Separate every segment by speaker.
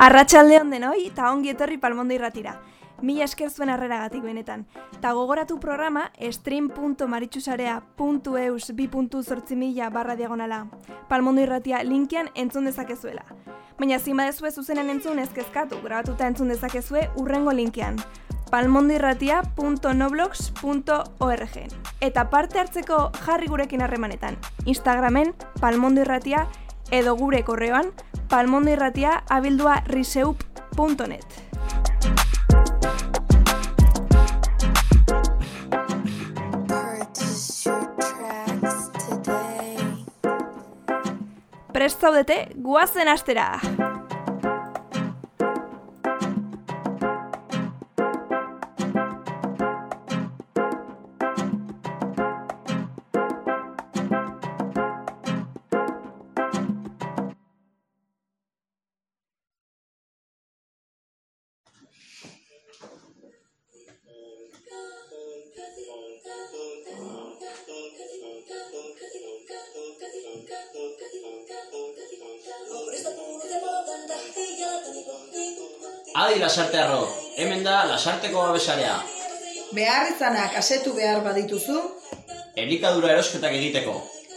Speaker 1: Arratsalde on denoi eta ongi etorri Palmondo irratira. Mila esker zuen harreragatik benetan. Ta gogoratu programa stream.maritxusarea.eus 2.zortzi mila barra diagonala. Palmondo irratia linkian entzun dezakezuela. Baina zin badezue zuzenen entzun ezkezkatu, grabatuta entzun dezakezue urrengo linkean palmondoirratia.noblogs.org Eta parte hartzeko jarri gurekin harremanetan. Instagramen palmondo irratia edo gure korreoan palmondoirratia abildua riseup.net. Prest zaudete, guazen astera!
Speaker 2: Adi lasartearro, hemen da lasarteko babesarea.
Speaker 3: Behar izanak asetu behar badituzu,
Speaker 2: Elikadura erosketak egiteko.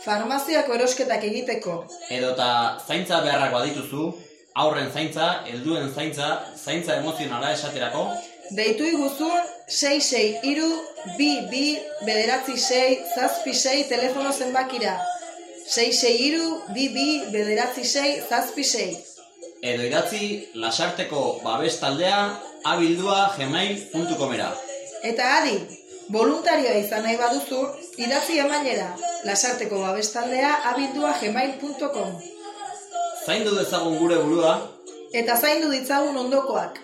Speaker 3: farmaziako erosketak egiteko,
Speaker 2: Edota zaintza beharrak badituzu, aurren zaintza, helduen zaintza, zaintza emozionala esaterako,
Speaker 3: deitu iguzun 663 22 bederatzi 6 zazpi 6 telefono zenbakira. 663 22 bederatzi 6 zazpi 6.
Speaker 2: Edo idatzi lasarteko babes taldea abildua gmail.comera.
Speaker 3: Eta adi, voluntarioa izan nahi baduzu, idatzi emailera, lasarteko babestaldea abildua gmail.com.
Speaker 2: Zaindu dezagun gure burua,
Speaker 3: Eta zaindu ditzagun ondokoak.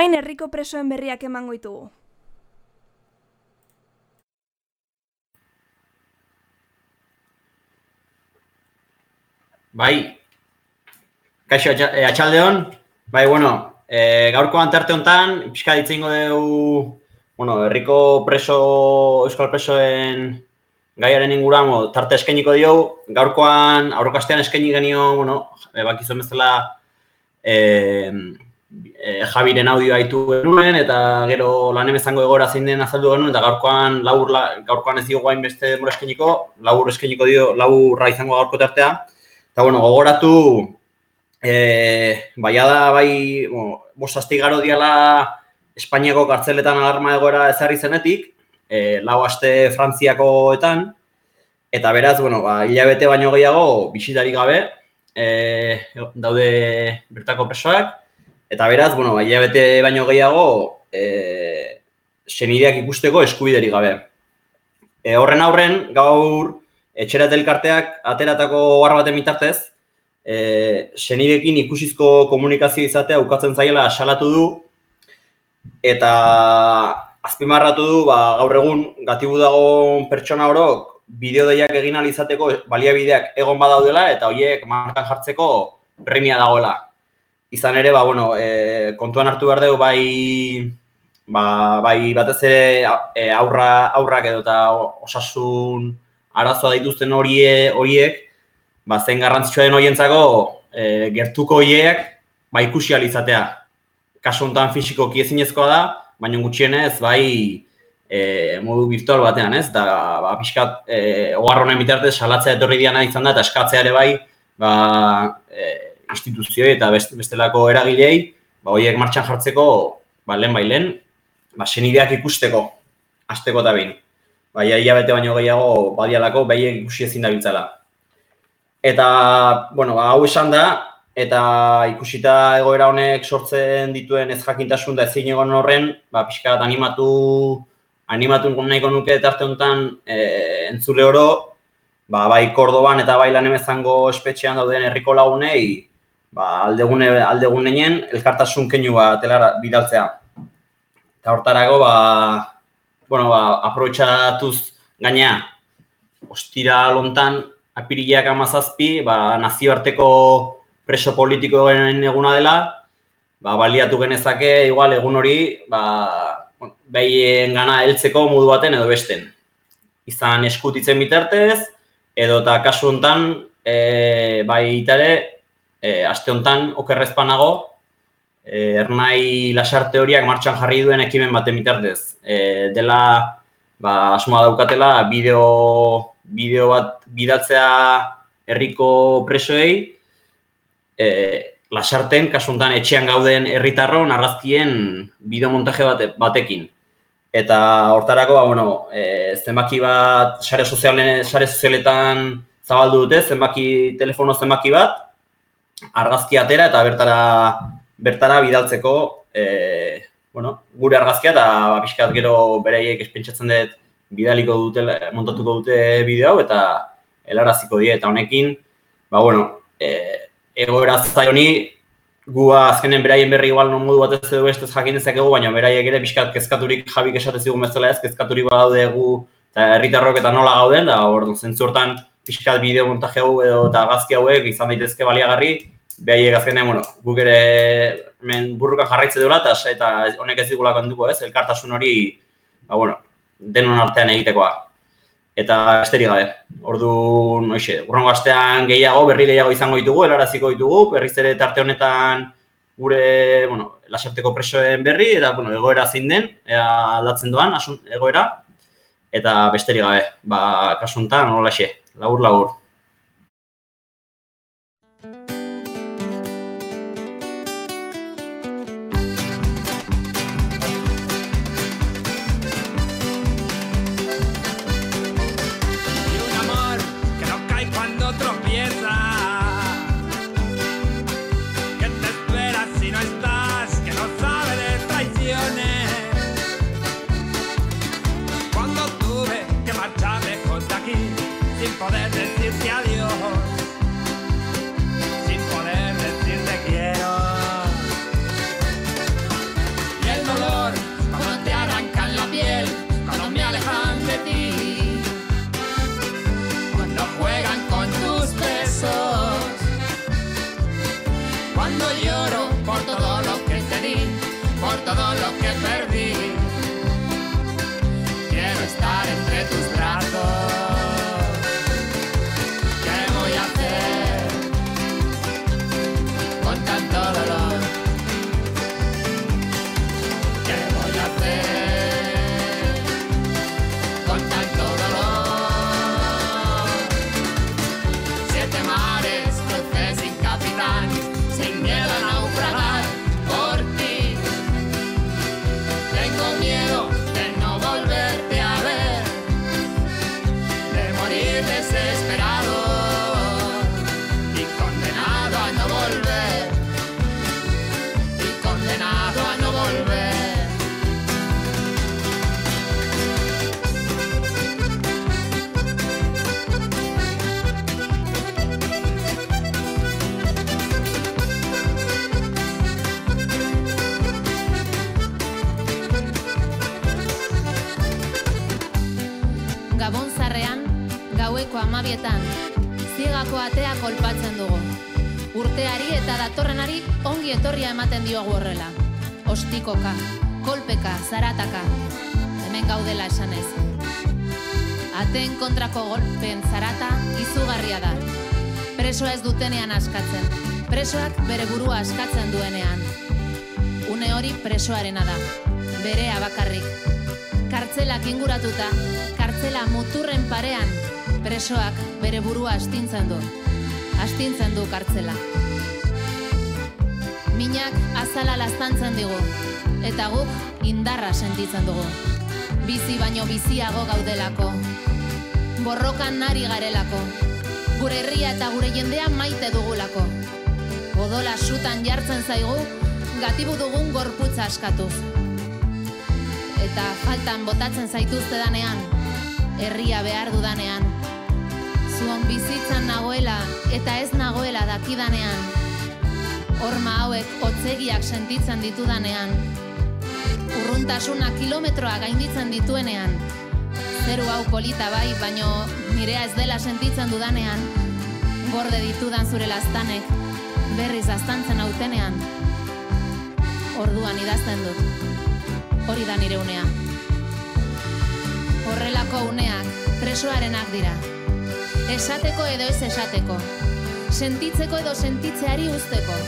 Speaker 1: Orain herriko presoen berriak emango ditugu.
Speaker 2: Bai, kaixo eh, atxaldeon, bai, bueno, e, gaurkoan tarte honetan, pixka ditzingo dugu, bueno, herriko preso, euskal presoen gaiaren inguruan, tarte eskainiko diogu, gaurkoan, aurrokastean eskaini genio, bueno, e, bakizuen bezala, e, e, Javiren audioa haitu genuen, eta gero lan emezango egora zein den azaldu genuen, eta gaurkoan, labur, la, gaurkoan ez diogu hain beste denbora eskainiko, labur eskainiko dio, laburra izango gaurko tartea, Eta, bueno, gogoratu, e, baia da, bai, bueno, bost garo diala Espainiako kartzeletan alarma egoera ezarri zenetik, e, lau aste Frantziakoetan, eta beraz, bueno, ba, hilabete baino gehiago, bisitarik gabe, e, daude bertako presoak, Eta beraz, bueno, ba, hilabete baino gehiago, e, senideak ikusteko eskubiderik gabe. E, horren aurren, gaur, etxerat elkarteak ateratako gar baten bitartez, e, senidekin ikusizko komunikazio izatea ukatzen zaiela salatu du, eta azpimarratu du, ba, gaur egun, gatibu dago pertsona orok, bideo deiak egin ahal izateko baliabideak egon badaudela, eta horiek markan jartzeko premia dagoela. Izan ere, ba, bueno, e, kontuan hartu behar dugu, bai, ba, bai batez ere e, aurra, aurrak edo eta osasun arazoa dituzten horie, horiek, ba, zein garrantzitsua den horientzako e, gertuko horiek ba, ikusi ahal izatea. Kasu honetan fisikoki ezinezkoa da, baina gutxienez bai e, modu virtual batean, ez? Da, ba, pixkat, e, ogarronen bitartez salatzea etorri diana izan da, eta eskatzea ere bai, ba, e, instituzioi eta best, bestelako eragilei, ba, horiek martxan jartzeko, ba, lehen bai lehen, ba, senideak ikusteko, asteko eta behin. Ba, ia, bete baino gehiago badialako, behiek ikusi ezin dabiltzala. Eta, bueno, ba, hau esan da, eta ikusita egoera honek sortzen dituen ez jakintasun da ezin egon horren, ba, pixka bat animatu, animatu nahiko nuke tarte honetan e, entzule oro, ba, bai Kordoban eta bai lan emezango espetxean dauden herriko lagunei, ba, aldegune, aldegunenen elkartasun keinu bat elara bidaltzea. Eta hortarago, ba, bueno, ba, aprobetxatuz gaina, ostira lontan, apirilak amazazpi, ba, nazioarteko preso politikoen eguna dela, ba, baliatu genezake, igual, egun hori, ba, behien gana heltzeko modu baten edo besten. Izan eskutitzen bitartez, edo eta kasu honetan, e, bai itare, e, aste honetan okerrezpanago, e, ernai lasarte horiak martxan jarri duen ekimen baten bitartez. E, dela, ba, asmoa daukatela, bideo, bideo bat bidatzea herriko presoei, e, lasarten, kasu honetan etxean gauden herritarron argazkien bideo montaje bate, batekin. Eta hortarako, ba, bueno, e, zenbaki bat, sare, sozialen, sare sozialetan zabaldu dute, zenbaki, telefono zenbaki bat, argazki atera eta bertara bertara bidaltzeko e, bueno, gure argazkia eta ba, pixkat gero bereiek espentsatzen dut bidaliko dute, montatuko dute bideo hau eta helaraziko die. Eta honekin, ba bueno, e, egoera zai honi gua azkenen beraien berri igual non modu batez edo beste jakin dezakegu, baina beraiek ere pixkat kezkaturik jabik esatez zigun bezala ez, kezkaturik badaude gu eta herritarrok eta nola gauden, da orduan zentzu hortan pixkat bideo montaje hau edo eta gazki hauek izan daitezke baliagarri, behaiek azkenean, bueno, guk ere hemen burruka jarraitze duela eta, eta honek ez digula konduko ez, elkartasun hori, ba, bueno, denon artean egitekoa. Eta esteri gabe, ordu, noixe, urrengo astean gehiago, berri gehiago izango ditugu, helaraziko ditugu, berriz ere tarte honetan gure, bueno, lasarteko presoen berri, eta, bueno, egoera zein den, ea aldatzen doan, asun, egoera, eta besterik gabe, ba, kasu honetan, nola xe, labur labur.
Speaker 4: Gaueko amabietan, zigako atea kolpatzen dugu. Urteari eta datorrenari ongi etorria ematen diogu horrela. Ostikoka, kolpeka, zarataka, hemen gaudela esanez. Aten kontrako golpen zarata izugarria da. Presoa ez dutenean askatzen, presoak bere burua askatzen duenean. Une hori presoarena da, berea bakarrik. Kartzelak inguratuta, kartzela muturren parean, presoak bere burua astintzen du. Astintzen du kartzela. Minak azala laztantzen digu, eta guk indarra sentitzen dugu. Bizi baino biziago gaudelako. Borrokan nari garelako. Gure herria eta gure jendea maite dugulako. Odola sutan jartzen zaigu, gatibu dugun gorputza askatuz. Eta faltan botatzen zaituzte danean, herria behar dudanean. Zuon bizitzan nagoela eta ez nagoela dakidanean. Horma hauek otzegiak sentitzen ditudanean. Urruntasuna kilometroa gainditzen dituenean. Zeru hau polita bai, baino nirea ez dela sentitzen dudanean. Gorde ditudan zure lastanek, berriz aztantzen autenean. Orduan idazten dut. Hori da nire unea. Horrelako uneak presoarenak dira. Esateko edo ez esateko. Sentitzeko edo sentitzeari usteko.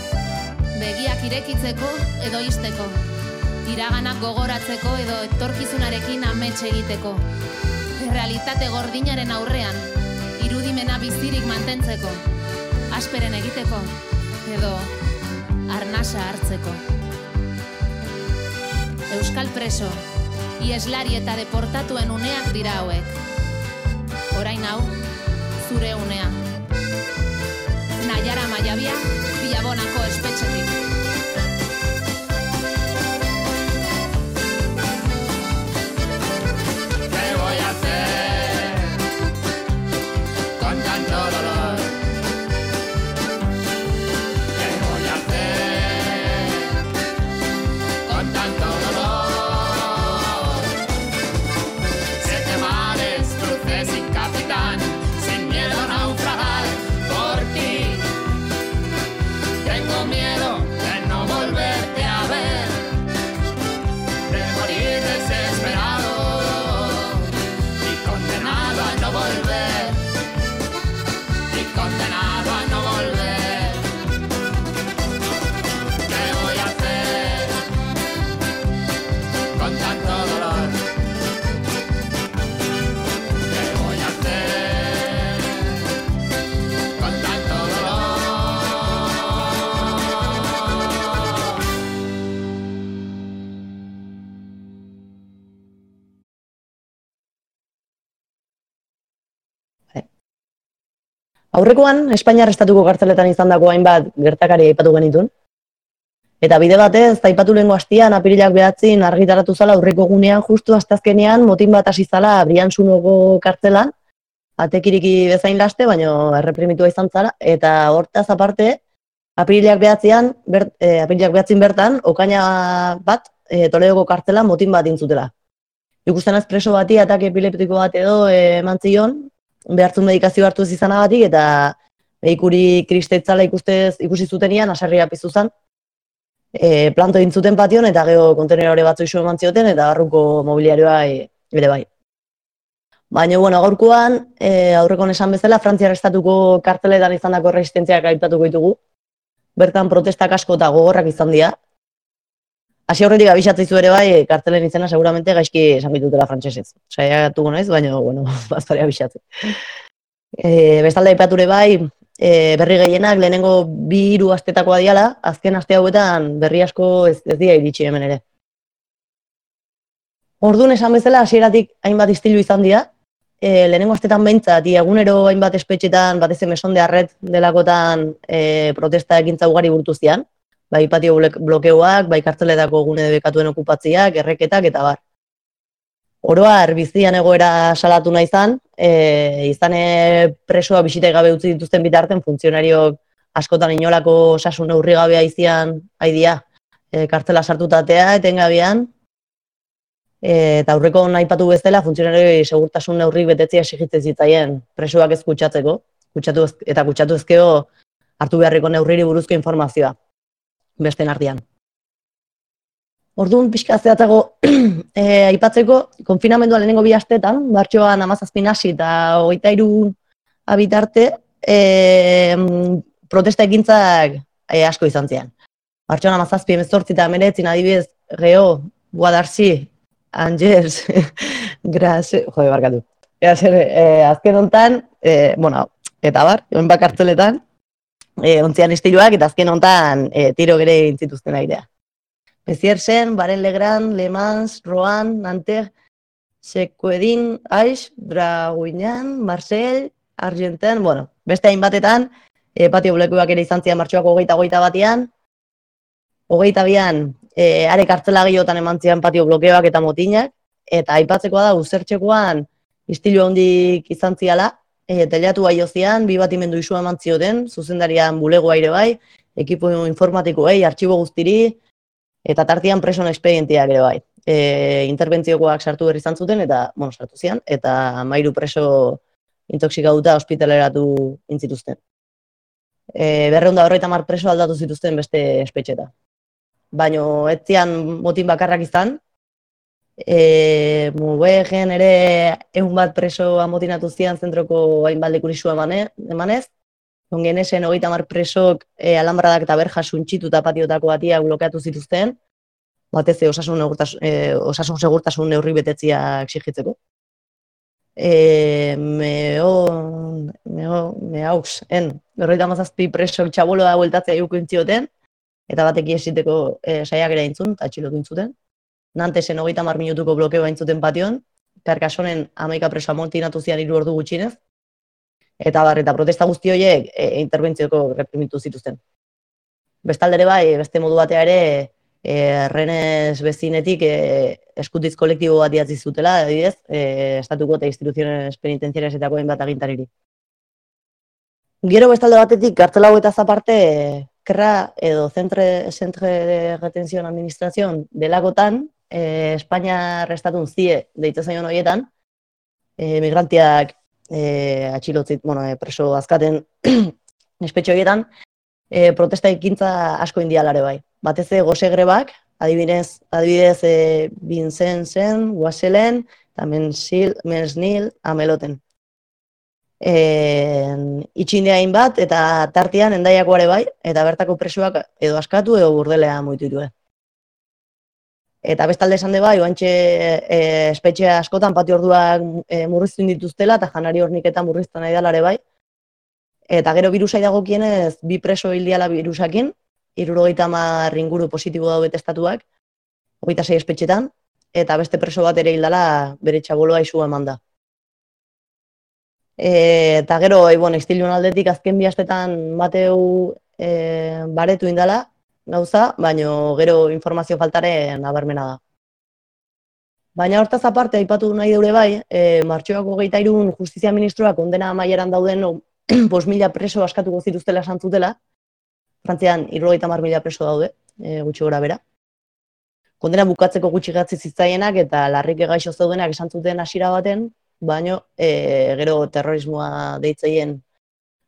Speaker 4: Begiak irekitzeko edo isteko. Iraganak gogoratzeko edo etorkizunarekin amets egiteko. Realitate gordinaren aurrean, irudimena bizirik mantentzeko. Asperen egiteko edo arnasa hartzeko. Euskal preso, ieslari eta deportatuen uneak dira hauek. Orain hau, zure unea. Naiara Maiabia, Bilabonako espetxetik.
Speaker 5: Aurrekoan, Espainiar estatuko kartzeletan izandako hainbat gertakari aipatu genitun. Eta bide batez, aipatu lehengo hastian, apirilak behatzin argitaratu zala aurreko gunean, justu aztazkenean, motin bat hasi zala Briantzunoko kartzelan, atekiriki bezain laste, baino erreprimitua izan zara, eta hortaz aparte, apirilak behatzean, ber, e, apirilak behatzin bertan, okaina bat, e, Toledoko kartzelan motin bat intzutela. Ikusten az preso bati atake epileptiko bat edo e, eman zion, behartzun medikazio hartu ez izanagatik, eta behikuri kristetzala ikustez, ikusi zutenian, asarria piztu zen, e, planto egin zuten patioan, eta gero kontenerore batzu iso eman zioten, eta barruko mobiliarioa e, ere bai. Baina, bueno, gaurkoan, e, aurrekon esan bezala, Frantziar estatuko karteletan izandako resistentziak aipatuko ditugu. Bertan protestak asko eta gogorrak izan dira. Hasi aurretik abixatzeizu ere bai, e, kartelen izena seguramente gaizki esan ditutela frantsesez. Saiatuko naiz, baina, bueno, bazpare abixatze. E, bestalde aipature bai, e, berri gehienak lehenengo bi hiru astetakoa diala, azken aste hauetan berri asko ez, ez dira iritsi hemen ere. Orduan esan bezala hasieratik hainbat istilu izan dira, e, lehenengo astetan behintzat, egunero hainbat espetxetan, batez emesonde arret delakotan e, protesta ekintza ugari burtu zian, bai patio blok- blokeoak, bai kartzeletako gune debekatuen okupatziak, erreketak eta bar. Oroar bizian egoera salatu nahi izan, e, izan e, presoa bisita gabe utzi dituzten bitarten funtzionariok askotan inolako osasun neurri gabea izian haidia, e, kartzela sartutatea etengabean, E, eta aurreko aipatu bezala, funtzionari segurtasun neurri betetzea exigitzen zitzaien presoak ez kutsatzeko, kutsatu ez, eta kutsatu ezkeo hartu beharreko neurriri buruzko informazioa, beste artean. Orduan, pixka zehatzago e, aipatzeko, konfinamendua lehenengo bi astetan, martxoan amazazpin hasi eta hogeita iru abitarte, e, protesta ekintzak e, asko izan zian. Martxoan amazazpi emezortzi eta emeretzin adibidez, Geo, Guadarzi, Angers, Grase, jode, barkatu. E, azken hontan, e, bueno, eta bar, joan bakartzeletan, e, ontzian istiluak, eta azken hontan e, tiro gere intzituzten airea. Beziersen, Baren Legrand, Le Mans, Roan, Nanterre, Secuedin, Aix, Draguinan, Marseille, Argenten, bueno, beste hainbatetan, e, patio blekuak ere izan zian martxoak hogeita hogeita batean, hogeita bian, e, are kartzela gehiotan eman zian patio blokeoak eta motinak, eta aipatzekoa da, uzertxekoan istilu handik izan ziala, e, telatu bai zian, bi batimendu isua eman zioten, zuzendarian bulegoa ere bai, ekipo informatikoei, artxibo guztiri, eta tartian preson expedientiak ere bai. E, interbentziokoak sartu berri izan zuten, eta, bueno, sartu zian, eta mairu preso intoxikatuta ospitaleratu intzituzten. E, berreunda horreita mar preso aldatu zituzten beste espetxeta. Baino, ez zian motin bakarrak izan, e, mubegen ere egun bat preso amotinatu zian zentroko hainbat lekurisu emane, emanez, ongenesen hogeita mar presok e, alambradak eta berja suntxitu eta patiotako batia blokeatu zituzten, batez e, osasun, segurtasun, e, osasun segurtasun neurri betetzia exigitzeko. E, meo, meo, meaux, en, berroita mazazpi presok txaboloa bueltatzea juko intzioten, eta batek esiteko e, saiak ere intzun, eta atxilotu intzuten. Nantesen hogeita mar minutuko blokeoa intzuten patioan, Karkasonen amaika preso amontinatu zian hiru ordu gutxinez, eta bar, eta protesta guzti horiek e, interventzioko reprimitu zituzten. Bestaldere bai, beste modu batea ere, e, renez bezinetik e, eskutiz kolektibo bat idatzi zutela, adibidez, e, estatuko eta instituziones penitentziarias eta bat agintariri. Gero bestalde batetik, kartzela eta zaparte, kerra edo Centre, Centre de Retención Administración delakotan, e, Espainia restatun zie deitzen zaion horietan, e, migrantiak e, atxilotzit, bueno, e, preso azkaten espetxo horietan, e, protesta ekintza asko indialare bai. Batez ere goze grebak, adibidez, adibidez e, Vincenzen, Guaselen, eta Mensil, Mensnil, Ameloten. E, itxindea bat eta tartean endaiako ere bai, eta bertako presoak edo askatu edo burdelea moitu ditue. Eta bestalde esan de bai, oantxe e, espetxe askotan pati orduak e, murriztu dituztela eta janari horniketan murriztu nahi dalare bai. Eta gero virusai dagokienez bi preso hildiala virusakin, irurogeita mar inguru positibo daude testatuak, hogeita sei espetxetan, eta beste preso bat ere hildala bere txaboloa isu eman da. E, eta gero, e, bueno, aldetik azken bi astetan bateu e, baretu indala, gauza, baino gero informazio faltare nabarmena da. Baina hortaz aparte, aipatu nahi deure bai, e, martxoako geita irun justizia ministroak ondena amaieran dauden pos mila preso askatuko zituztela esan zutela, Frantzian irrogeita mar mila preso daude, e, gutxi gora bera. Kondena bukatzeko gutxi gatzi zitzaienak eta larrik gaixo zeudenak esan zuten hasiera baten, baino e, gero terrorismoa deitzeien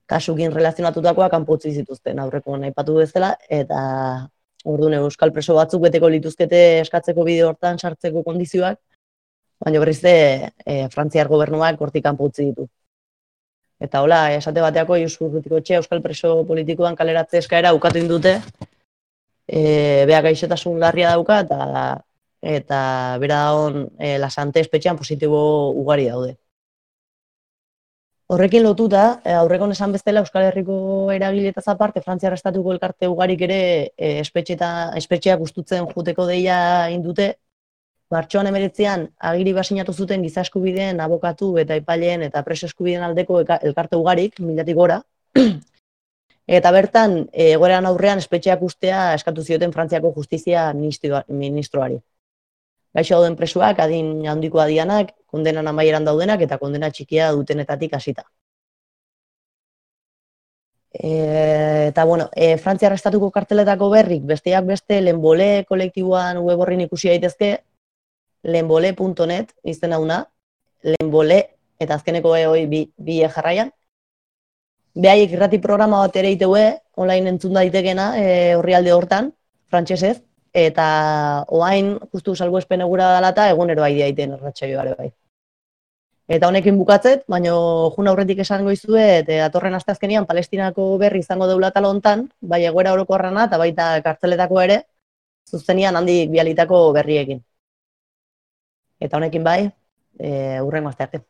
Speaker 5: kasukin relazionatutakoa kanpotzi zituzten aurreko aipatu bezala eta orduan euskal preso batzuk beteko lituzkete eskatzeko bideo hortan sartzeko kondizioak baina berriz ere e, Frantziar gobernuak hortik kanpotzi ditu. Eta hola, esate bateako Iusurrutiko etxe euskal preso politikoan kaleratze eskaera ukatu indute. Eh, bea gaixotasun larria dauka eta eta bera dagoen e, lasante espetxean positibo ugari daude. Horrekin lotuta, eh, aurrekon esan bezala Euskal Herriko eragiletaz aparte, Frantziar Estatuko elkarte ugarik ere e, espetxeak ustutzen juteko deia indute. Martxoan emeretzean, agiri basinatu zuten giza eskubideen abokatu eta ipaileen eta preso eskubideen aldeko elkarte ugarik, milatik gora. eta bertan, e, egoeran aurrean espetxeak ustea eskatu zioten Frantziako justizia ministroari gaixo dauden presuak, adin handiko adianak, kondenan amaieran daudenak eta kondena txikia dutenetatik hasita. E, eta, bueno, e, Frantzia restatuko karteletako berrik, besteak beste, lehenbole kolektiboan web horrin ikusi daitezke, lenbole.net izen hauna, lenbole, eta azkeneko e hoi bi, bi e jarraian. Behaiek irrati programa bat ere iteue, online entzun daitekena, e, horrialde hortan, frantsesez, eta oain justu salbuespen egura dela eta egunero aide daiten erratxaioare bai. Eta honekin bukatzet, baino jun aurretik esango izuet, e, datorren asteazkenian Palestinako berri izango deula talo hontan, bai egoera orokorrana eta baita kartzeletako ere, zuzenian handik bialitako berriekin. Eta honekin bai, e, urrengo aste arte.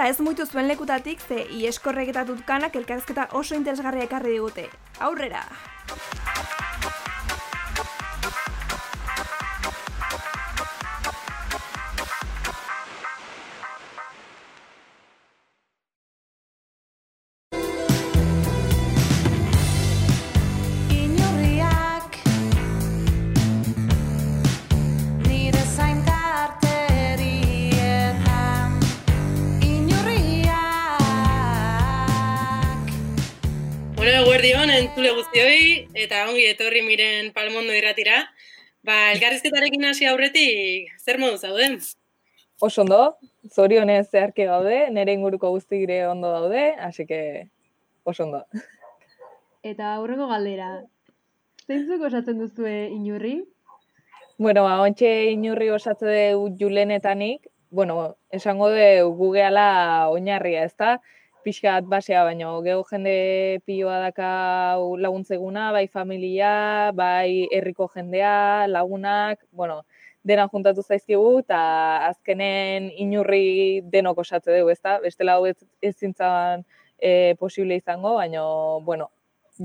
Speaker 1: Eta ez muitu zuen lekutatik, ze ieskorrek eta tutkanak elkarrezketa oso interesgarria ekarri digute. Aurrera!
Speaker 6: Guztioi, eta ongi etorri miren palmondo irratira. Ba, elkarrizketarekin hasi aurretik, zer modu zauden?
Speaker 7: Oso ondo, zorionez zeharki gaude, nire inguruko guzti gire ondo daude, hasi que oso ondo.
Speaker 8: Eta aurreko galdera, zeintzuk osatzen duzue inurri?
Speaker 7: Bueno, ba, ontxe inurri osatze du julenetanik, bueno, esango du gugeala oinarria, ezta? Pixkat basea, baino, geho jende piloa daka laguntzeguna, bai familia, bai herriko jendea, lagunak, bueno, dena juntatu zaizkigu, eta azkenen inurri denok osatze dugu, ezta? Bestela hau ez, ez zintzan e, posible izango, baino, bueno,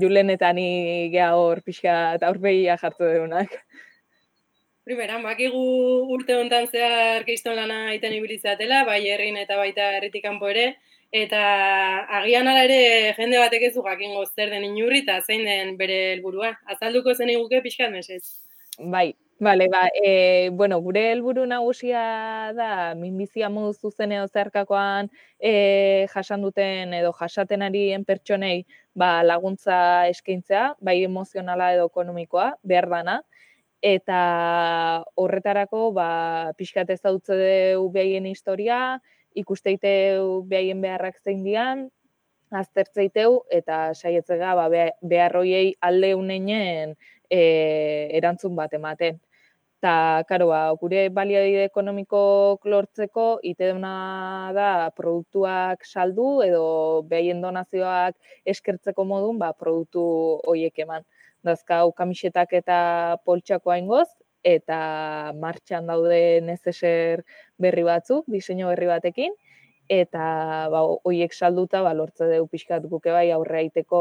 Speaker 7: julenetani geha hor pixka eta aurpegia jartu deunak.
Speaker 6: Primera, bakigu urte hontan zehar keiston lana iten ibilizatela, bai herrin eta baita herritik kanpo ere, eta agian ala ere jende batek ez jakingo zer den inurri eta zein den bere helburua. Azalduko zen iguke pixkat mesez.
Speaker 7: Bai, Bale, ba, e, bueno, gure helburu nagusia da minbizia modu zuzen edo zeharkakoan e, jasan duten edo jasaten arien pertsonei ba, laguntza eskaintzea, bai emozionala edo ekonomikoa, behar dana, eta horretarako ba, pixkat ezautze dugu behaien historia, ikusteiteu behaien beharrak zein dian, aztertzeiteu eta saietzega ba, be- behar hoiei alde uneinen e, erantzun bat ematen. Ta, karo, ba, gure baliabide ekonomiko lortzeko ite duna da produktuak saldu edo behaien donazioak eskertzeko modun ba, produktu hoiek eman. Dazkau kamisetak eta poltsakoa ingoz, eta martxan daude nezeser berri batzuk, diseinu berri batekin, eta ba, hoiek salduta ba, lortze dugu pixkat guke bai aurre aiteko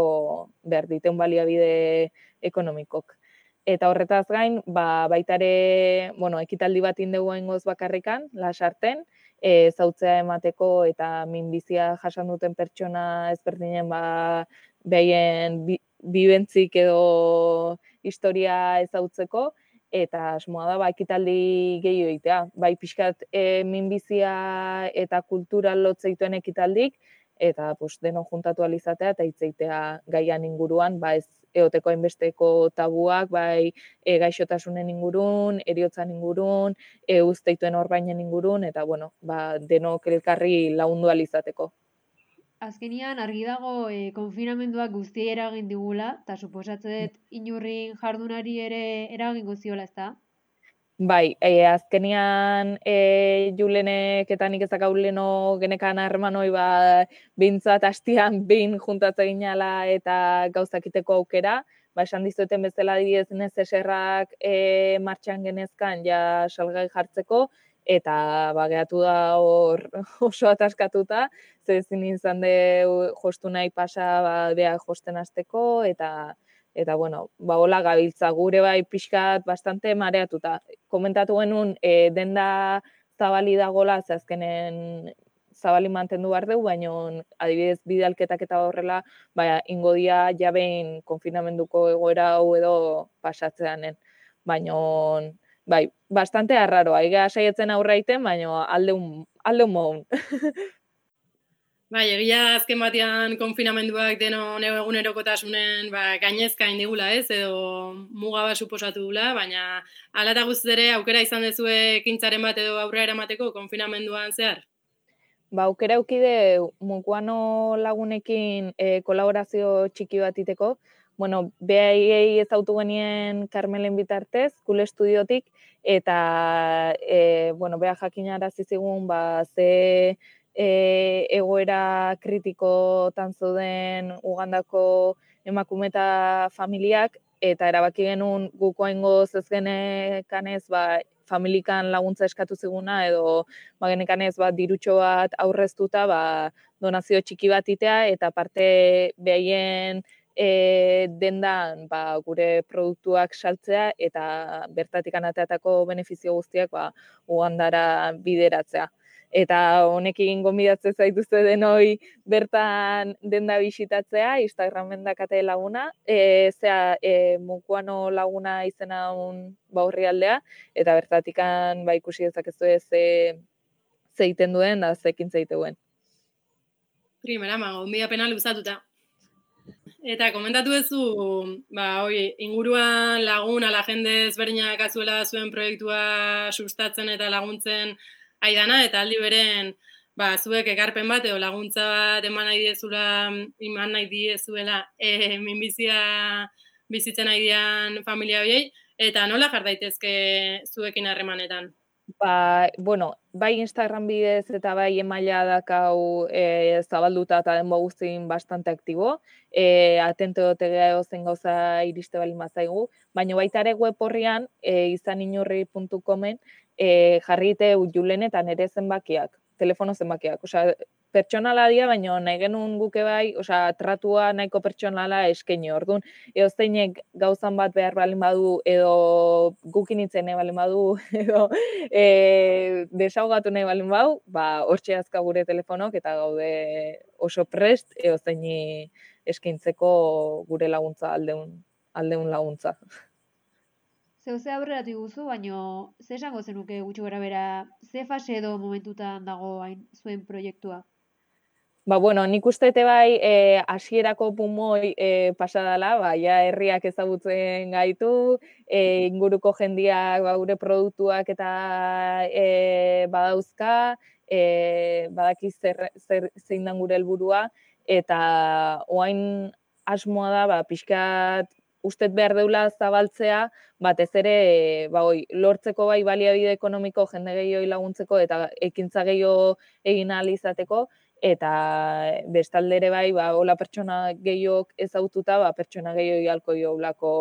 Speaker 7: behar diten baliabide ekonomikok. Eta horretaz gain, ba, baitare, bueno, ekitaldi bat indegu ingoz bakarrikan, lasarten, e, zautzea emateko eta minbizia jasan duten pertsona ezberdinen ba, behaien bi, bibentzik edo historia ezautzeko, eta asmoa da ba, ekitaldi gehiago egitea. Bai pixkat e, minbizia eta kultura lotzeituen ekitaldik, eta pues, deno juntatu alizatea eta hitzeitea gaian inguruan, ba ez eoteko hainbesteko tabuak, bai e, gaixotasunen ingurun, eriotzan ingurun, e, usteituen orbainen ingurun, eta bueno, ba, denok elkarri lagundu alizateko.
Speaker 8: Azkenian argi dago e, konfinamenduak guztiei eragin digula, eta suposatze dut inurrin jardunari ere eragingo ziola, ezta?
Speaker 7: Bai, e, azkenian e, julenek eta nik ezak leno genekan harremanoi ba, bintzat hastian bin juntatze ginala eta gauzakiteko aukera, ba, esan dizuten bezala didez nezeserrak e, martxan genezkan ja salgai jartzeko, eta ba, gehatu da hor oso ataskatuta, ze ezin izan de jostu nahi pasa ba, bea josten hasteko eta eta bueno, ba hola gabiltza gure bai pixkat bastante mareatuta. Komentatu genuen e, denda zabali dagola, ze azkenen zabali mantendu behar dugu, baina adibidez bidalketak eta horrela, ba, ingo dia jabein konfinamenduko egoera hau edo pasatzeanen. Baina, bai, bastante arraro, aiga saietzen aurraiten, baina aldeun, aldeun modun.
Speaker 6: Bai, egia azken batean konfinamenduak denon egunerokotasunen ba, gainezka indigula ez, edo muga bat suposatu dula, baina hala eta guztiz ere aukera izan dezue ekintzaren bat edo aurrera eramateko konfinamenduan zehar?
Speaker 7: Ba, aukera eukide mukuano lagunekin e, kolaborazio txiki bat iteko. Bueno, behaiei ezautu genien Carmelen bitartez, kule estudiotik, eta e, bueno, beha jakinarazi zigun ba, ze e, egoera kritikotan zeuden Ugandako emakume eta familiak, eta erabaki genuen guko ingoz ez genekanez ba, familikan laguntza eskatu ziguna edo ba, genekanez ba, dirutxo bat aurreztuta ba, donazio txiki bat itea eta parte behaien e, dendan ba, gure produktuak saltzea eta bertatik anateatako benefizio guztiak ba, ugandara bideratzea eta honekin gonbidatzen zaituzte denoi bertan denda bisitatzea, Instagramen dakate laguna, e, zea e, mukuano laguna izena un baurri aldea, eta bertatikan ba, ikusi dezakezu ze, ze egiten duen, da zekin zeituen.
Speaker 6: Primera, ma, gonbidapena luzatuta. Eta komentatu duzu, ba, hoi, inguruan lagun, ala jende ezberdinak azuela zuen proiektua sustatzen eta laguntzen aidana, eta aldi beren, ba, zuek ekarpen bat, edo laguntza bat eman nahi diezula, eman nahi diezuela, e, minbizia bizitzen nahi familia horiei, eta nola jar daitezke zuekin harremanetan?
Speaker 7: Ba, bueno, bai Instagram bidez eta bai emaila dakau e, zabalduta eta denbo guztin bastante aktibo, e, atento dotegea egozen gauza iriste bali mazaigu, baina baita ere web horrian, e, izaninurri.comen, e, jarrite julen eta nere zenbakiak, telefono zenbakiak. Osea, pertsonala dia, baina nahi genuen guke bai, osea, tratua nahiko pertsonala eskaini orduan. Eo zeinek gauzan bat behar balin badu, edo gukin itzen nahi balin badu, edo e, desaugatu nahi balin badu, ba, hortxe azka gure telefonok eta gaude oso prest, eo zeini eskaintzeko gure laguntza aldeun, aldeun laguntza.
Speaker 8: zeu ze aurreratu iguzu, baino ze esango zenuke gutxi gora bera, ze fase edo momentutan dago hain zuen proiektua?
Speaker 7: Ba, bueno, nik uste ete bai, e, hasierako pumoi e, pasadala, ba, ja herriak ezagutzen gaitu, e, inguruko jendiak ba, gure produktuak eta e, badauzka, e, badaki zer, zer, zein dan gure helburua, eta oain asmoa da, ba, pixkat ustet behar deula zabaltzea, batez ere, e, ba, oi, lortzeko bai baliabide ekonomiko jende gehiago laguntzeko eta ekintza gehiago egin ahal izateko, eta bestalde ere bai, ba, hola pertsona gehiok ezaututa, ba, pertsona gehiago ialko joulako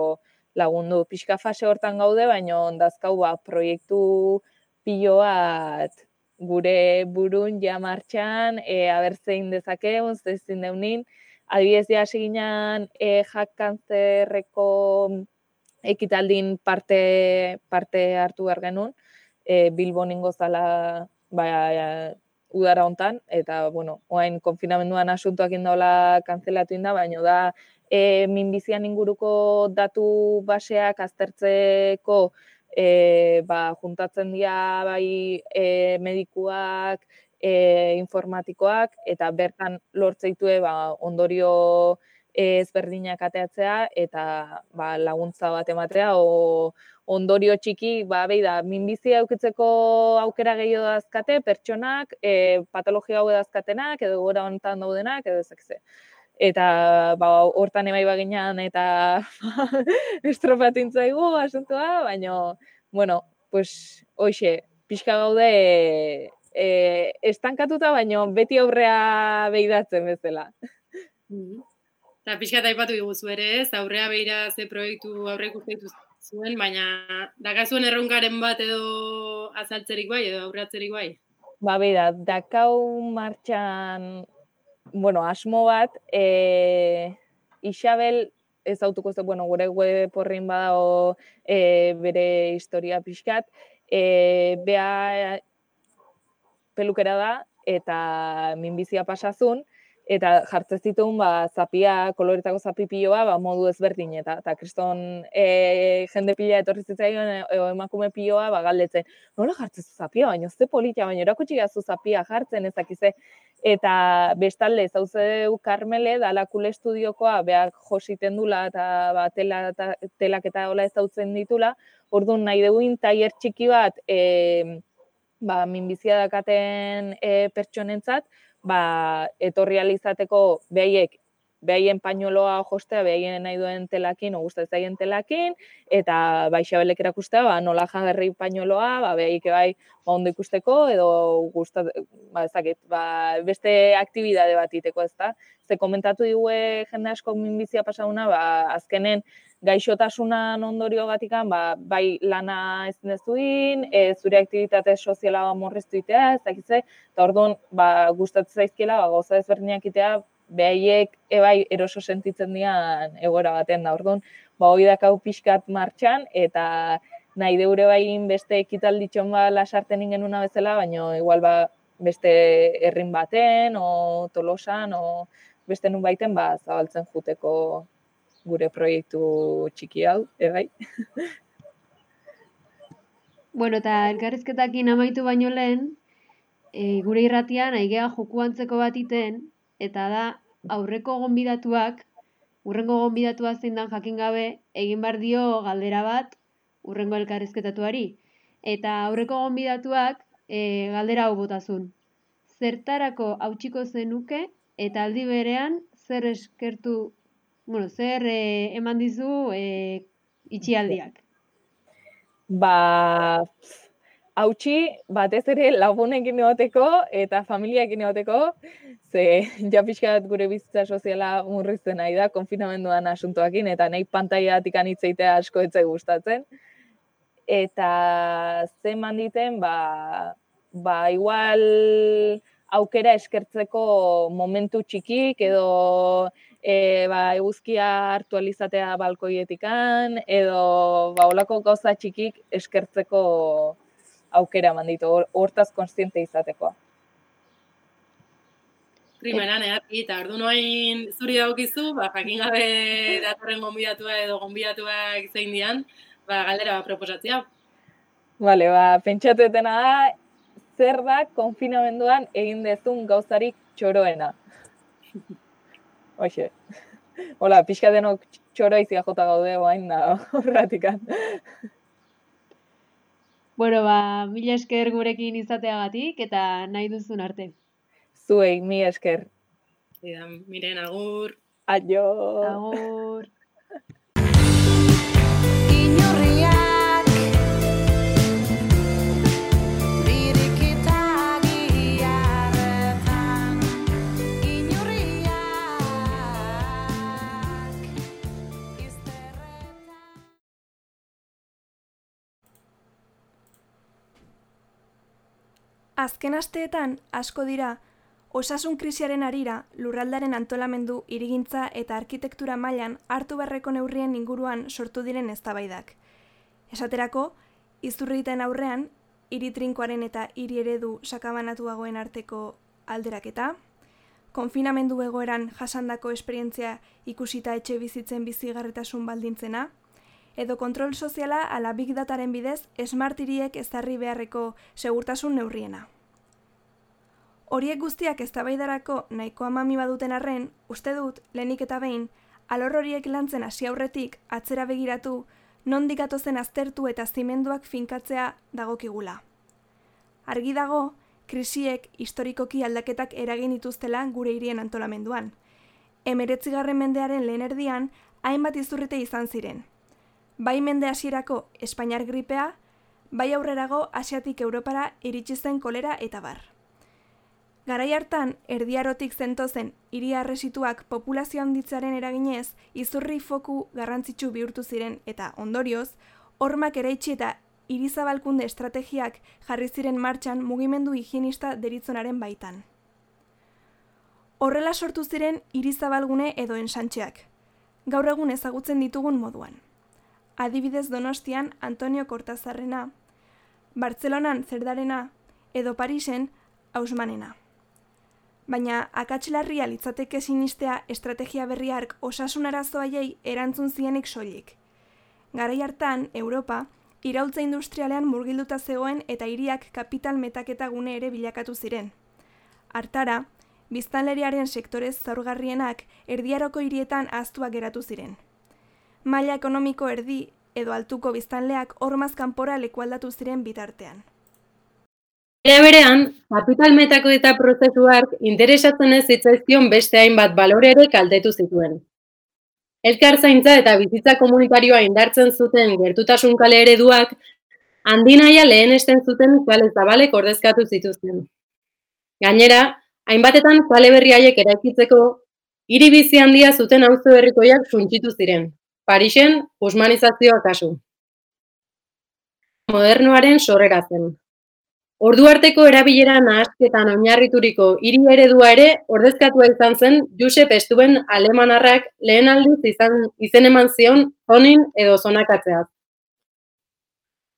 Speaker 7: lagundu. Pixka fase hortan gaude, baina ondazkau ba, proiektu pilo bat gure burun ja martxan, e, aber zein dezakeun, zein deunin, adibidez ja seginan e, jak kantzerreko ekitaldin parte, parte hartu behar genuen, e, Bilbon ingo zala ba, udara hontan, eta, bueno, oain konfinamenduan asuntoak indaola kantzelatu inda, baina da, e, minbizian inguruko datu baseak aztertzeko e, ba, juntatzen dira bai e, medikuak, e, informatikoak, eta bertan lortzeitue ba, ondorio e, ezberdinak ateatzea, eta ba, laguntza bat ematea, o, ondorio txiki, ba, behi da, minbizia eukitzeko aukera gehiago dazkate, pertsonak, e, patologia hau dazkatenak, edo gora honetan daudenak, edo ezak ze. Eta ba, hortan emai baginan eta estropatintzaigu asuntua, baina, bueno, pues, hoxe, pixka gaude e, estankatuta, baina beti aurrea behidatzen bezala.
Speaker 6: Eta pixka eta aipatu diguzu ere, ez, aurrea behira ze proiektu aurre ikusten zuen, baina dakazuen erronkaren bat edo azaltzerik bai, edo aurreatzerik bai?
Speaker 7: Ba, beida, dakau martxan, bueno, asmo bat, e, Isabel ez autuko ze, bueno, gure web horrein badago e, bere historia pixkat, e, bea pelukera da, eta minbizia pasazun, eta jartzen zituen ba, zapia, koloretako zapi piloa, ba, modu ezberdin, eta, eta kriston e, jende pila etorri zitzaion, e, emakume piloa, ba, galdetzen, nola jartzen zu zapia, baina ze politia, baina erakutsi gazu zapia jartzen ezakize, eta bestalde, zauze du Karmele, dalakule estudiokoa, beak jositen dula, eta ba, tela, ta, telak eta hola ezautzen ditula, orduan nahi duin taier txiki bat, e, ba, minbizia dakaten e, pertsonentzat, ba, etorri izateko behaiek behaien pañoloa jostea, behaien nahi duen telakin, o gustatzen telakin, eta bai xabelek erakustea, ba, nola jagarri pañoloa, ba, behaik bai ba, ondo ikusteko, edo gustat, ba, ezakit, ba, beste aktibidade bat iteko ez da. Ze komentatu digue jende asko minbizia pasauna, ba, azkenen gaixotasunan ondorio gatikan, ba, bai lana ez dezuin, e, zure aktivitate soziala ba, morreztu itea, ez dakitze, eta orduan, ba, gustatzen zaizkiela, ba, goza ezberdinak itea, behaiek ebai eroso sentitzen dian egora batean da. Orduan, ba, hoi dakau pixkat martxan, eta nahi deure bai beste ekitalditxon ba lasarten ingenuna bezala, baina igual ba, beste herrin baten, o tolosan, o beste nun baiten, ba, zabaltzen juteko gure proiektu txiki hau, ebai.
Speaker 8: Bueno, eta elkarrizketakin amaitu baino lehen, e, gure irratian aigea joku antzeko bat iten, eta da aurreko gonbidatuak, urrengo gonbidatua zein dan jakin gabe, egin bar dio galdera bat urrengo elkarrizketatuari. Eta aurreko gonbidatuak e, galdera hau botazun. Zertarako hautsiko zenuke eta aldi berean zer eskertu, bueno, zer e, eman dizu e, itxialdiak.
Speaker 7: Ba, hautsi batez ere lagunekin egoteko eta familiakin egoteko, ze ja pixka gure bizitza soziala murrizten nahi da, konfinamenduan asuntoakin, eta nahi pantaiatik anitzeitea asko etzai gustatzen. Eta ze manditen, ba, ba igual aukera eskertzeko momentu txikik edo e, ba, eguzkia hartu alizatea balkoietikan edo ba, olako gauza txikik eskertzeko aukera manditu, hortaz konstiente izatekoa.
Speaker 6: Primeran, eaki, eta ordu zuri daukizu, ba, jakin gabe datorren gonbidatua edo gonbidatuak zein dian, ba, galdera bat proposatzea.
Speaker 7: Vale, ba, pentsatu etena da, zer da konfinamenduan egin dezun gauzarik txoroena. Hoxe. Hola, pixka denok txoroizia jota gaude oain da horratikan.
Speaker 8: Bueno, ba, mila esker gurekin izateagatik eta nahi duzun arte.
Speaker 7: Zuei, mi esker.
Speaker 6: Eta, miren, agur.
Speaker 7: Aio.
Speaker 8: Agur.
Speaker 1: Azken asteetan asko dira osasun krisiaren arira lurraldaren antolamendu, irigintza eta arkitektura mailan hartu beharreko neurrien inguruan sortu diren eztabaidak. Esaterako, izurriten aurrean hiri trinkoaren eta hiri eredu sakabanatuagoen arteko alderaketa, konfinamendu egoeran jasandako esperientzia ikusita etxe bizitzen bizigarretasun baldintzena, edo kontrol soziala ala big dataren bidez smart hiriek ezarri beharreko segurtasun neurriena. Horiek guztiak eztabaidarako nahiko amami baduten arren, uste dut, lehenik eta behin, alor horiek lantzen hasi aurretik atzera begiratu, nondik atozen aztertu eta zimenduak finkatzea dagokigula. Argi dago, krisiek historikoki aldaketak eragin dituztela gure hirien antolamenduan. Emeretzigarren mendearen lehen erdian, hainbat izurrite izan ziren. Bai mende hasierako Espainiar gripea, bai aurrerago Asiatik Europara iritsi zen kolera eta bar. Garai hartan, erdiarotik zentozen hiri arresituak populazio handitzaren eraginez, izurri foku garrantzitsu bihurtu ziren eta ondorioz, hormak eraitsi eta irizabalkunde estrategiak jarri ziren martxan mugimendu higienista deritzonaren baitan. Horrela sortu ziren irizabalgune edo ensantxeak, gaur egun ezagutzen ditugun moduan. Adibidez Donostian Antonio Cortazarrena, Bartzelonan Zerdarena edo Parisen Hausmanena. Baina akatslarria litzateke sinistea estrategia berriark osasun arazoaiei erantzun zienik soilik. Garai hartan, Europa, iraultza industrialean murgilduta zegoen eta hiriak kapital metaketa gune ere bilakatu ziren. Hartara, biztanleriaren sektorez zaurgarrienak erdiaroko hirietan ahaztuak geratu ziren. Maila ekonomiko erdi edo altuko biztanleak hormaz kanpora lekualdatu ziren bitartean.
Speaker 6: Era berean, kapital metako eta prozesuak interesatzen ez zitzaizkion beste hainbat balore ere kaltetu zituen. Elkar zaintza eta bizitza komunitarioa indartzen zuten gertutasun kale ereduak, handinaia lehen esten zuten kale zabalek ordezkatu zituzten. Gainera, hainbatetan kale berri haiek eraikitzeko, hiri bizi handia zuten auzo herrikoiak suntsitu ziren. Parisen, usmanizazioa kasu. Modernoaren sorrera zen. Ordu arteko erabilera nahasketan oinarrituriko hiri eredua ere ordezkatua izan zen Josep Estuen alemanarrak lehen aldiz izan izen eman zion zonin edo zonakatzeaz.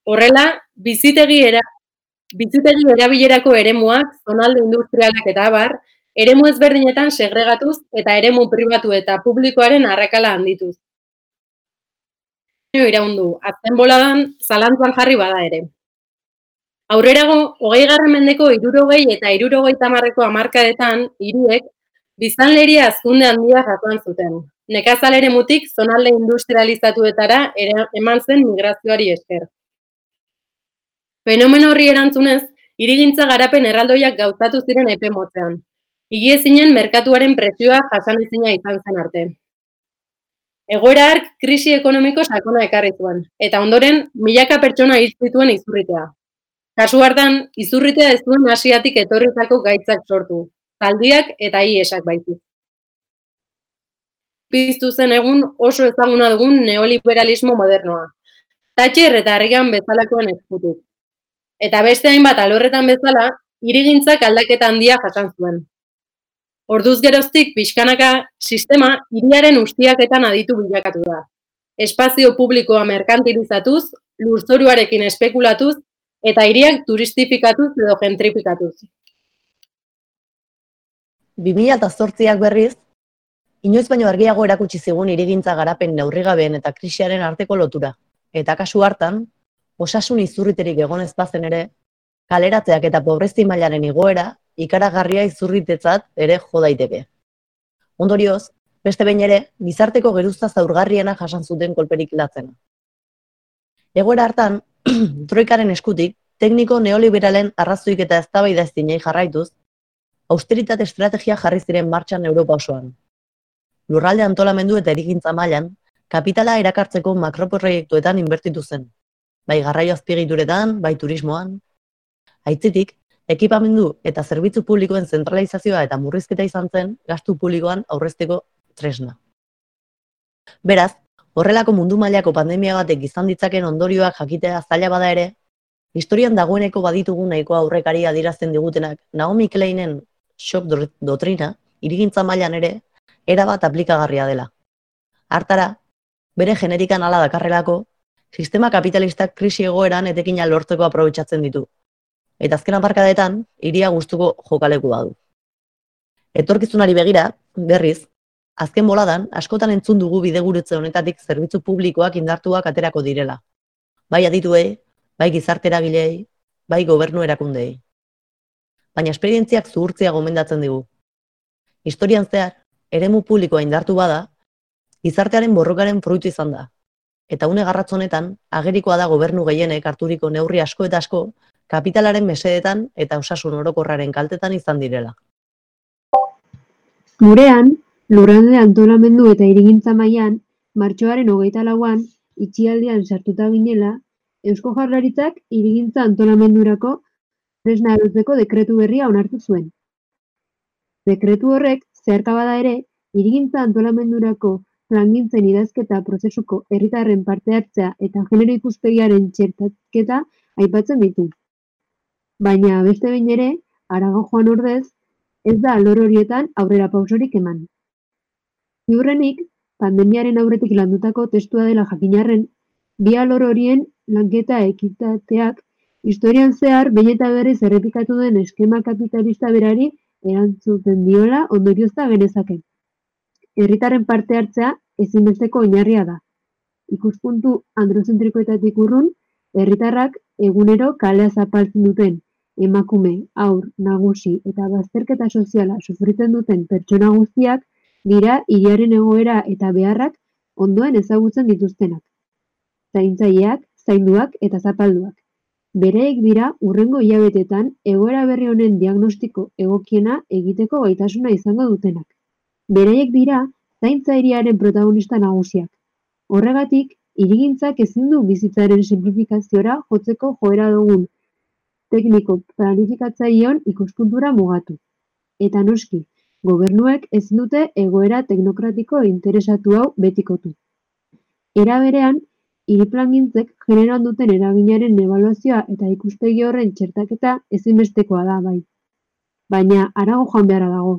Speaker 6: Horrela, bizitegi era, bizitegi erabilerako eremuak, zonalde industrialak eta abar, eremu ezberdinetan segregatuz eta eremu pribatu eta publikoaren arrakala handituz. Iraundu, azken boladan zalantzan jarri bada ere. Aurrerago, hogei garren mendeko irurogei eta irurogei tamarreko amarkadetan, hiriek, biztanleria azkunde handia jatuan zuten. Nekazalere mutik zonalde industrializatuetara era- eman zen migrazioari esker. Fenomeno horri erantzunez, hirigintza garapen erraldoiak gauzatu ziren epe motzean. Higiezinen merkatuaren presioa jasan izan zen arte. Egoera hark krisi ekonomiko sakona ekarri zuen, eta ondoren milaka pertsona hil zituen izurritea. Kasu hartan, izurritea ez zuen Asiatik etorritako gaitzak sortu, zaldiak eta iesak baizik. Piztu zen egun oso ezaguna dugun neoliberalismo modernoa. Thatcher eta Reagan bezalakoen eskutik. Eta beste hainbat alorretan bezala, hirigintzak aldaketa handia jasan zuen. Orduz geroztik pixkanaka sistema hiriaren ustiaketan aditu bilakatu da. Espazio publikoa merkantilizatuz, lurzoruarekin espekulatuz eta hiriak turistifikatuz edo gentrifikatuz.
Speaker 5: 2008ak berriz, inoiz baino argiago erakutsi zigun irigintza garapen neurrigabeen eta krisiaren arteko lotura. eta kasu hartan, osasun izurriterik egonez bazen ere, kaleratzeak eta pobrezi mailaren igoera ikaragarria izurritetzat ere jo daiteke. Ondorioz, beste behin ere, gizarteko geruzta zaurgarriena jasan zuten kolperik latzena. Egoera hartan, troikaren eskutik, tekniko neoliberalen arrazoik eta eztabaida ezinei jarraituz, austeritate estrategia jarri ziren martxan Europa osoan. Lurralde antolamendu eta erigintza mailan, kapitala erakartzeko makroproiektuetan inbertitu zen. Bai garraio azpiegituretan, bai turismoan. Aitzitik, ekipamendu eta zerbitzu publikoen zentralizazioa eta murrizketa izan zen gastu publikoan aurrezteko tresna. Beraz, horrelako mundu mailako pandemia batek izan ditzaken ondorioak jakitea zaila bada ere, historian dagoeneko baditugu nahiko aurrekari adierazten digutenak Naomi Kleinen shock do- dotrina, irigintza mailan ere, erabat aplikagarria dela. Hartara, bere generikan ala dakarrelako, sistema kapitalistak krisi egoeran etekina lortzeko aprobetxatzen ditu. Eta azken aparkadetan, iria gustuko jokaleku badu. Etorkizunari begira, berriz, azken boladan, askotan entzun dugu bidegurutze honetatik zerbitzu publikoak indartuak aterako direla. Bai adituei, bai gizarte eragilei, bai gobernu erakundeei. Baina esperientziak zuhurtzea gomendatzen digu. Historian zehar, eremu publikoa indartu bada, gizartearen borrokaren fruitu izan da. Eta une garratz honetan, agerikoa da gobernu gehienek harturiko neurri asko eta asko, kapitalaren mesedetan eta osasun orokorraren kaltetan izan direla.
Speaker 8: Gurean, lurralde antolamendu eta irigintza mailan, martxoaren hogeita lauan, itxialdian sartuta ginela, Eusko Jaurlaritzak irigintza antolamendurako tresna erotzeko dekretu berria onartu zuen. Dekretu horrek, zeharka bada ere, irigintza antolamendurako plangintzen idazketa prozesuko herritarren parte hartzea eta genero ikuspegiaren txertaketa aipatzen ditu. Baina beste behin ere, arago joan ordez, ez da alor horietan aurrera pausorik eman. Ziurrenik, pandemiaren aurretik landutako testua dela jakinarren, bi alor horien lanketa ekitateak historian zehar behin eta berriz errepikatu den eskema kapitalista berari erantzuten diola ondoriozta genezake. Herritarren parte hartzea ezinbesteko oinarria da. Ikuspuntu androzentrikoetatik urrun, herritarrak egunero kalea zapaltzen duten emakume, aur, nagusi eta bazterketa soziala sufritzen duten pertsona guztiak dira hiriaren egoera eta beharrak ondoen ezagutzen dituztenak. Zaintzaileak, zainduak eta zapalduak. Bereek dira urrengo hilabetetan egoera berri honen diagnostiko egokiena egiteko gaitasuna izango dutenak. Bereiek dira zaintzairiaren protagonista nagusiak. Horregatik, irigintzak ezin du bizitzaren simplifikaziora jotzeko joera dugun tekniko planifikatzaileon ikuspuntura mugatu. Eta noski, gobernuek ezin dute egoera teknokratiko interesatu hau betikotu. Era berean, hiriplagintzek generoan duten eraginaren ebaluazioa eta ikuspegi horren txertaketa ezinbestekoa da bai. Baina arago joan beharra dago.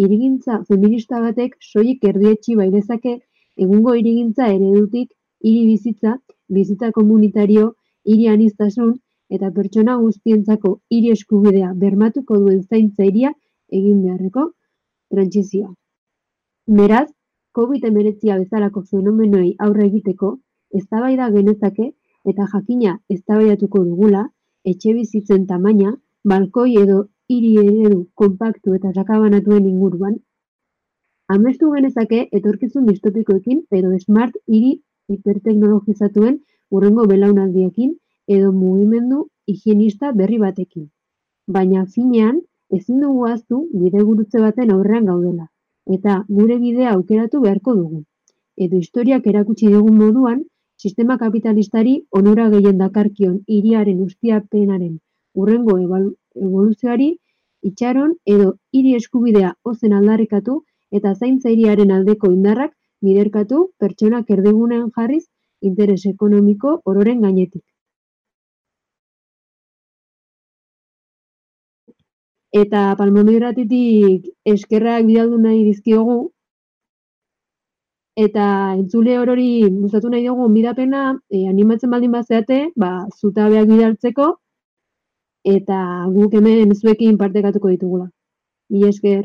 Speaker 8: Hirigintza feminista batek soilik erdietsi bai dezake egungo hirigintza eredutik hiri bizitza, bizitza komunitario, hiri aniztasun eta pertsona guztientzako hiri eskubidea bermatuko duen zaintza hiria egin beharreko trantsizioa. Beraz, COVID-19 bezalako fenomenoi aurre egiteko, eztabaida genezake eta jakina eztabaidatuko dugula, etxe bizitzen tamaina, balkoi edo hiri eredu konpaktu eta sakabanatuen inguruan, amestu genezake etorkizun distopikoekin edo smart hiri hiperteknologizatuen urrengo belaunaldiekin edo mugimendu higienista berri batekin. Baina finean, ezin dugu ahaztu bidegurutze baten aurrean gaudela, eta gure bidea aukeratu beharko dugu. Edo historiak erakutsi dugun moduan, sistema kapitalistari onura gehien dakarkion hiriaren ustiapenaren urrengo evoluzioari itxaron edo hiri eskubidea ozen aldarrikatu eta zaintza hiriaren aldeko indarrak biderkatu pertsonak erdigunean jarriz interes ekonomiko ororen gainetik. Eta Palmondo irratitik eskerrak bidaldu nahi dizkiogu, eta entzule orori gustatu nahi dugu onbidapena, e, animatzen baldin bazeate, ba, zutabeak bidaltzeko, eta guk hemen zuekin partekatuko ditugula. Mila esker.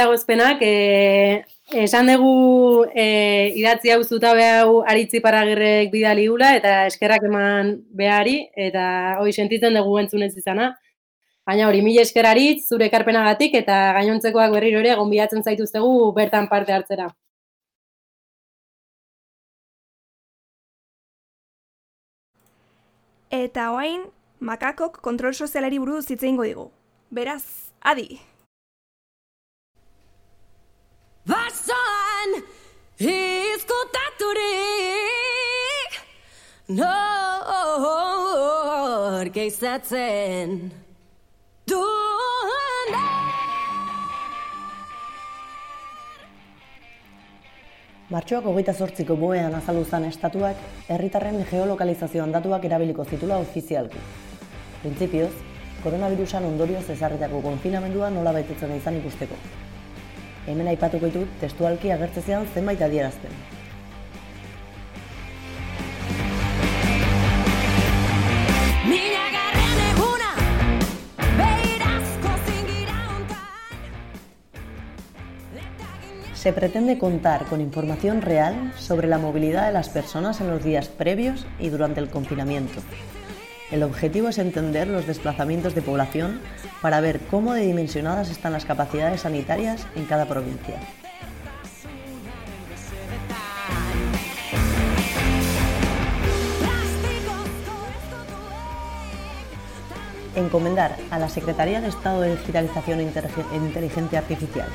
Speaker 6: eragozpenak, e, esan dugu e, idatzi hau zuta behau aritzi paragirrek bidali gula, eta eskerrak eman behari, eta hoi sentitzen dugu entzunez izana. Baina hori, mila eskeraritz, zure ekarpenagatik, eta gainontzekoak berriro ere, gonbidatzen zaituztegu bertan parte hartzera.
Speaker 1: Eta oain, makakok kontrol sozialari buruz hitze dugu. Beraz, adi!
Speaker 9: basoan izkutaturik nor geizatzen duena
Speaker 5: Martxoak hogeita sortziko boean azaldu zan estatuak, herritarren geolokalizazio handatuak erabiliko zitula ofizialki. Printzipioz, koronavirusan ondorioz ezarritako konfinamendua nola betetzen izan ikusteko. Se pretende contar con información real sobre la movilidad de las personas en los días previos y durante el confinamiento, el objetivo es entender los desplazamientos de población para ver cómo de dimensionadas están las capacidades sanitarias en cada provincia. Encomendar a la Secretaría de Estado de Digitalización e Inteligencia Artificial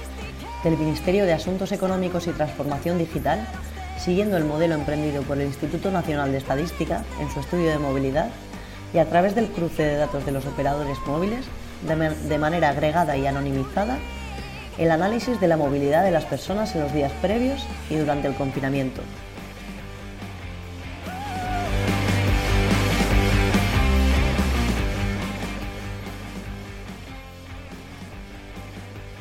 Speaker 5: del Ministerio de Asuntos Económicos y Transformación Digital, siguiendo el modelo emprendido por el Instituto Nacional de Estadística en su estudio de movilidad, y a través del cruce de datos de los operadores móviles, de, man- de manera agregada y anonimizada, el análisis de la movilidad de las personas en los días previos y durante el confinamiento.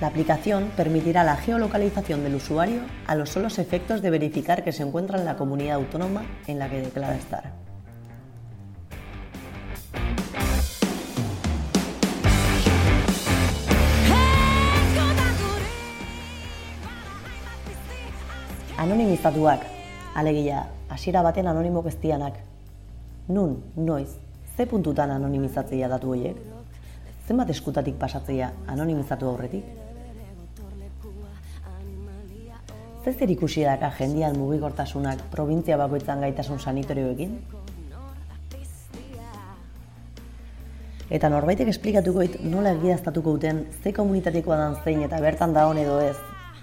Speaker 5: La aplicación permitirá la geolocalización del usuario a los solos efectos de verificar que se encuentra en la comunidad autónoma en la que declara estar. Anonimizatuak, alegia, hasiera baten anonimo ez dianak. Nun, noiz, ze puntutan anonimizatzea datu horiek? Zenbat eskutatik pasatzea anonimizatu aurretik? Ze zer ikusi daka jendian mugikortasunak provintzia bakoitzan gaitasun sanitarioekin? Eta norbaitek esplikatuko dit nola egiaztatuko duten ze komunitatekoa dan zein eta bertan da hon edo ez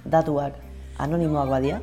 Speaker 5: datuak anonimoak badia?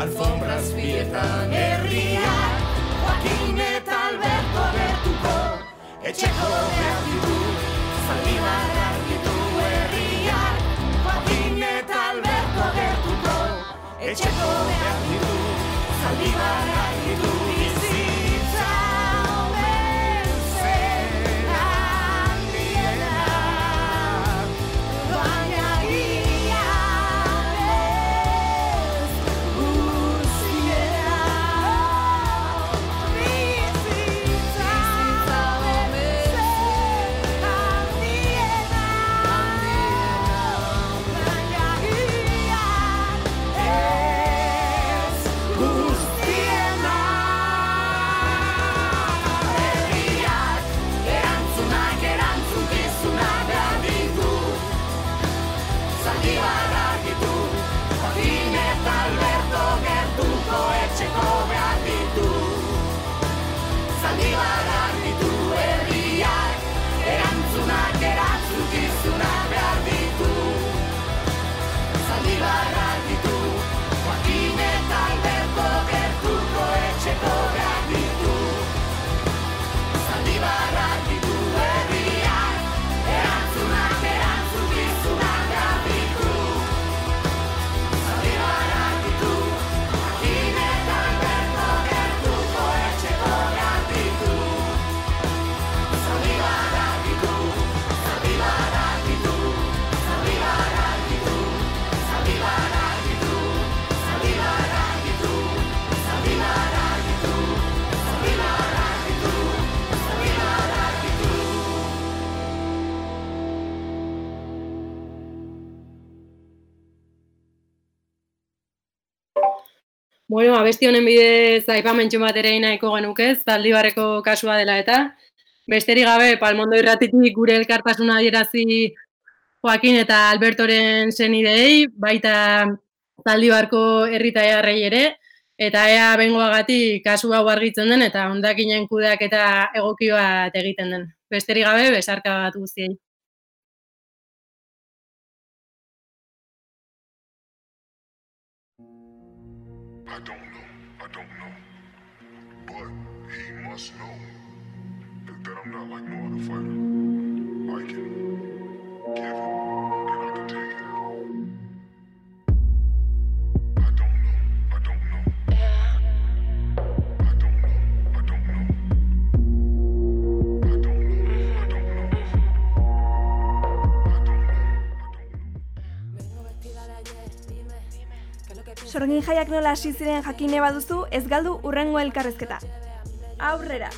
Speaker 10: Loia, alfombraz bietan
Speaker 9: Herriak, Joaquin eta Alberto gertuko Etxeko behar ditu, zaldibar argitu herriak Joaquin eta Alberto gertuko Etxeko behar ditu, zaldibar argitu
Speaker 6: Bueno, abesti honen bidez aipamentxo bat ere nahiko genuke, zaldibarreko kasua dela eta besterik gabe Palmondo irratitik gure elkartasuna adierazi Joakin eta Albertoren senideei, baita zaldibarko herritaiarrei ere, eta ea bengoagatik kasu hau argitzen den eta hondakinen kudeak eta egoki egiten den. Besterik gabe, besarka bat guztiei.
Speaker 11: I don't
Speaker 1: Sorgin jaiak nola hasi ziren jakine baduzu, ez galdu urrengo elkarrezketa. Aurrera!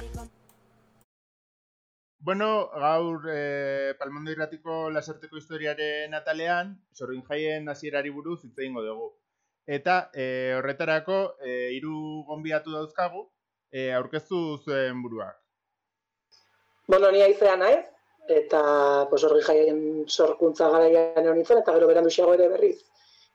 Speaker 12: Bueno, gaur eh, Palmondo irratiko lasarteko historiaren atalean, sorgin jaien hasierari buruz hitz egingo dugu. Eta eh, horretarako eh, hiru gonbidatu dauzkagu, eh, aurkeztu zuen buruak.
Speaker 13: Bueno, ni aizea naiz, eta pues, jaien sorkuntza garaian egon nintzen, eta gero beranduxeago ere berriz,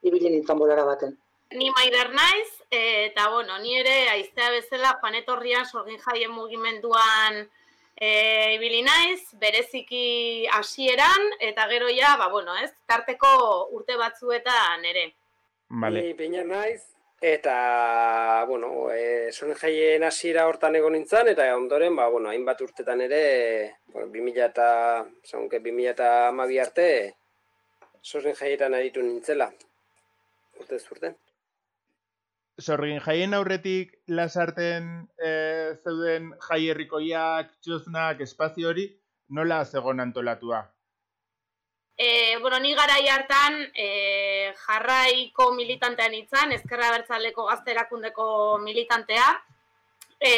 Speaker 13: ibili nintzen bolara baten.
Speaker 14: Ni maider naiz, eta bueno, ni ere aiztea bezala joan etorrian sorgin jaien mugimenduan e, ibili naiz, bereziki hasieran eta gero ja, ba, bueno, ez, tarteko urte batzuetan ere.
Speaker 12: Vale.
Speaker 15: Ni Peña naiz, eta, bueno, e, sonen jaien hasiera hortan egon nintzen, eta ondoren, ba, bueno, hainbat urtetan ere, bueno, 2000 eta, zaunke, 2000 eta arte, sonen jaietan aritu nintzela. Urte zurten.
Speaker 12: Sorgin jaien aurretik lasarten eh, zeuden jaierrikoiak, txosnak, espazio hori, nola zegon antolatua?
Speaker 14: E, bueno, ni garai hartan e, jarraiko militantean itzan, ezkerra bertzaleko gazte erakundeko militantea. E,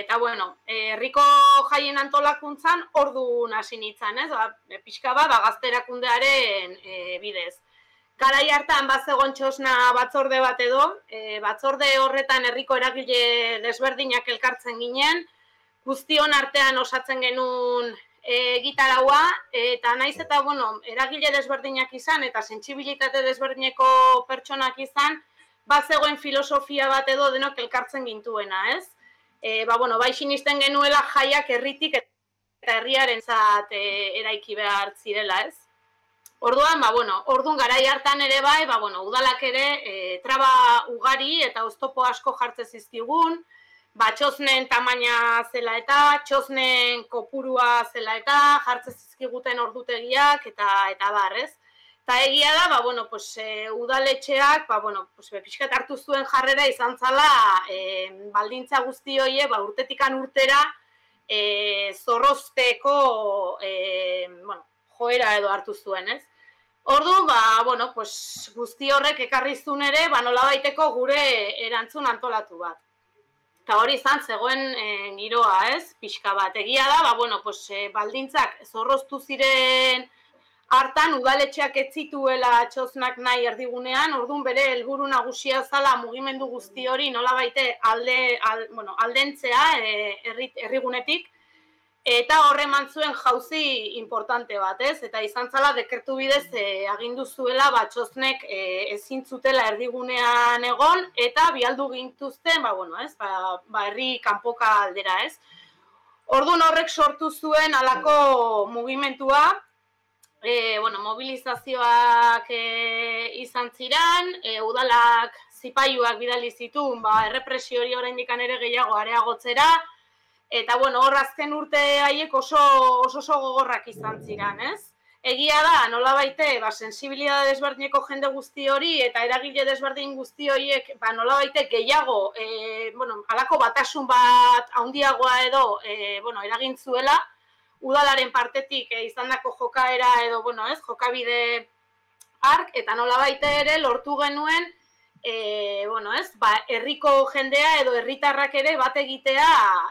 Speaker 14: eta bueno, e, herriko jaien antolakuntzan ordu hasi nintzen, ez? Ba, pixka bat, ba, gazte erakundearen e, bidez. Garai hartan bazegon txosna batzorde bat edo, e, batzorde horretan herriko eragile desberdinak elkartzen ginen, guztion artean osatzen genuen e, gitaraua, eta naiz eta, bueno, eragile desberdinak izan, eta sentsibilitate desberdineko pertsonak izan, bazegoen filosofia bat edo denok elkartzen gintuena, ez? E, ba, bueno, bai sinisten genuela jaiak herritik eta herriaren zat e, eraiki behar zirela, ez? Orduan, ba, bueno, orduan garai hartan ere bai, ba, bueno, udalak ere e, traba ugari eta oztopo asko jartze zizkigun, ba, txosnen tamaina zela eta, txosnen kopurua zela eta, jartze zizkiguten ordutegiak eta eta bar, ez? Eta egia da, ba, bueno, pues, e, udaletxeak, ba, bueno, pues, pixkat hartu zuen jarrera izan zala, e, baldintza guzti hoie, ba, urtetikan urtera, e, zorrozteko, e, bueno, joera edo hartu zuen, ez? Ordu, ba, bueno, pues, guzti horrek ekarri zuen ere, ba, nola baiteko gure erantzun antolatu bat. Eta hori izan zegoen e, giroa, ez? Pixka bat. Egia da, ba, bueno, pues, e, baldintzak zorroztu ziren hartan udaletxeak ez zituela txosnak nahi erdigunean, orduan bere helburu nagusia zala mugimendu guzti hori nola baite alde, al, bueno, aldentzea e, herri, herrigunetik, eta horre eman zuen jauzi importante bat, ez? Eta izan zala dekertu bidez e, agindu zuela batxoznek e, ezin zutela erdigunean egon eta bialdu gintuzten, ba bueno, ez? Ba, ba herri kanpoka aldera, ez? Orduan horrek sortu zuen halako mugimentua, e, bueno, mobilizazioak e, izan ziren, e, udalak zipaiuak bidali zituen, ba, errepresio hori oraindik ere gehiago areagotzera, Eta, bueno, hor azken urte haiek oso, oso oso gogorrak izan ziren, ez? Egia da, nola baite, ba, sensibilidade desberdineko jende guzti hori eta eragile desberdin guzti horiek, ba, nola baite, gehiago, e, bueno, alako batasun bat handiagoa edo, e, bueno, eragin zuela, udalaren partetik e, izandako jokaera edo, bueno, ez, jokabide ark, eta nola baite ere lortu genuen, e, bueno, ez, ba, herriko jendea edo herritarrak ere bat egitea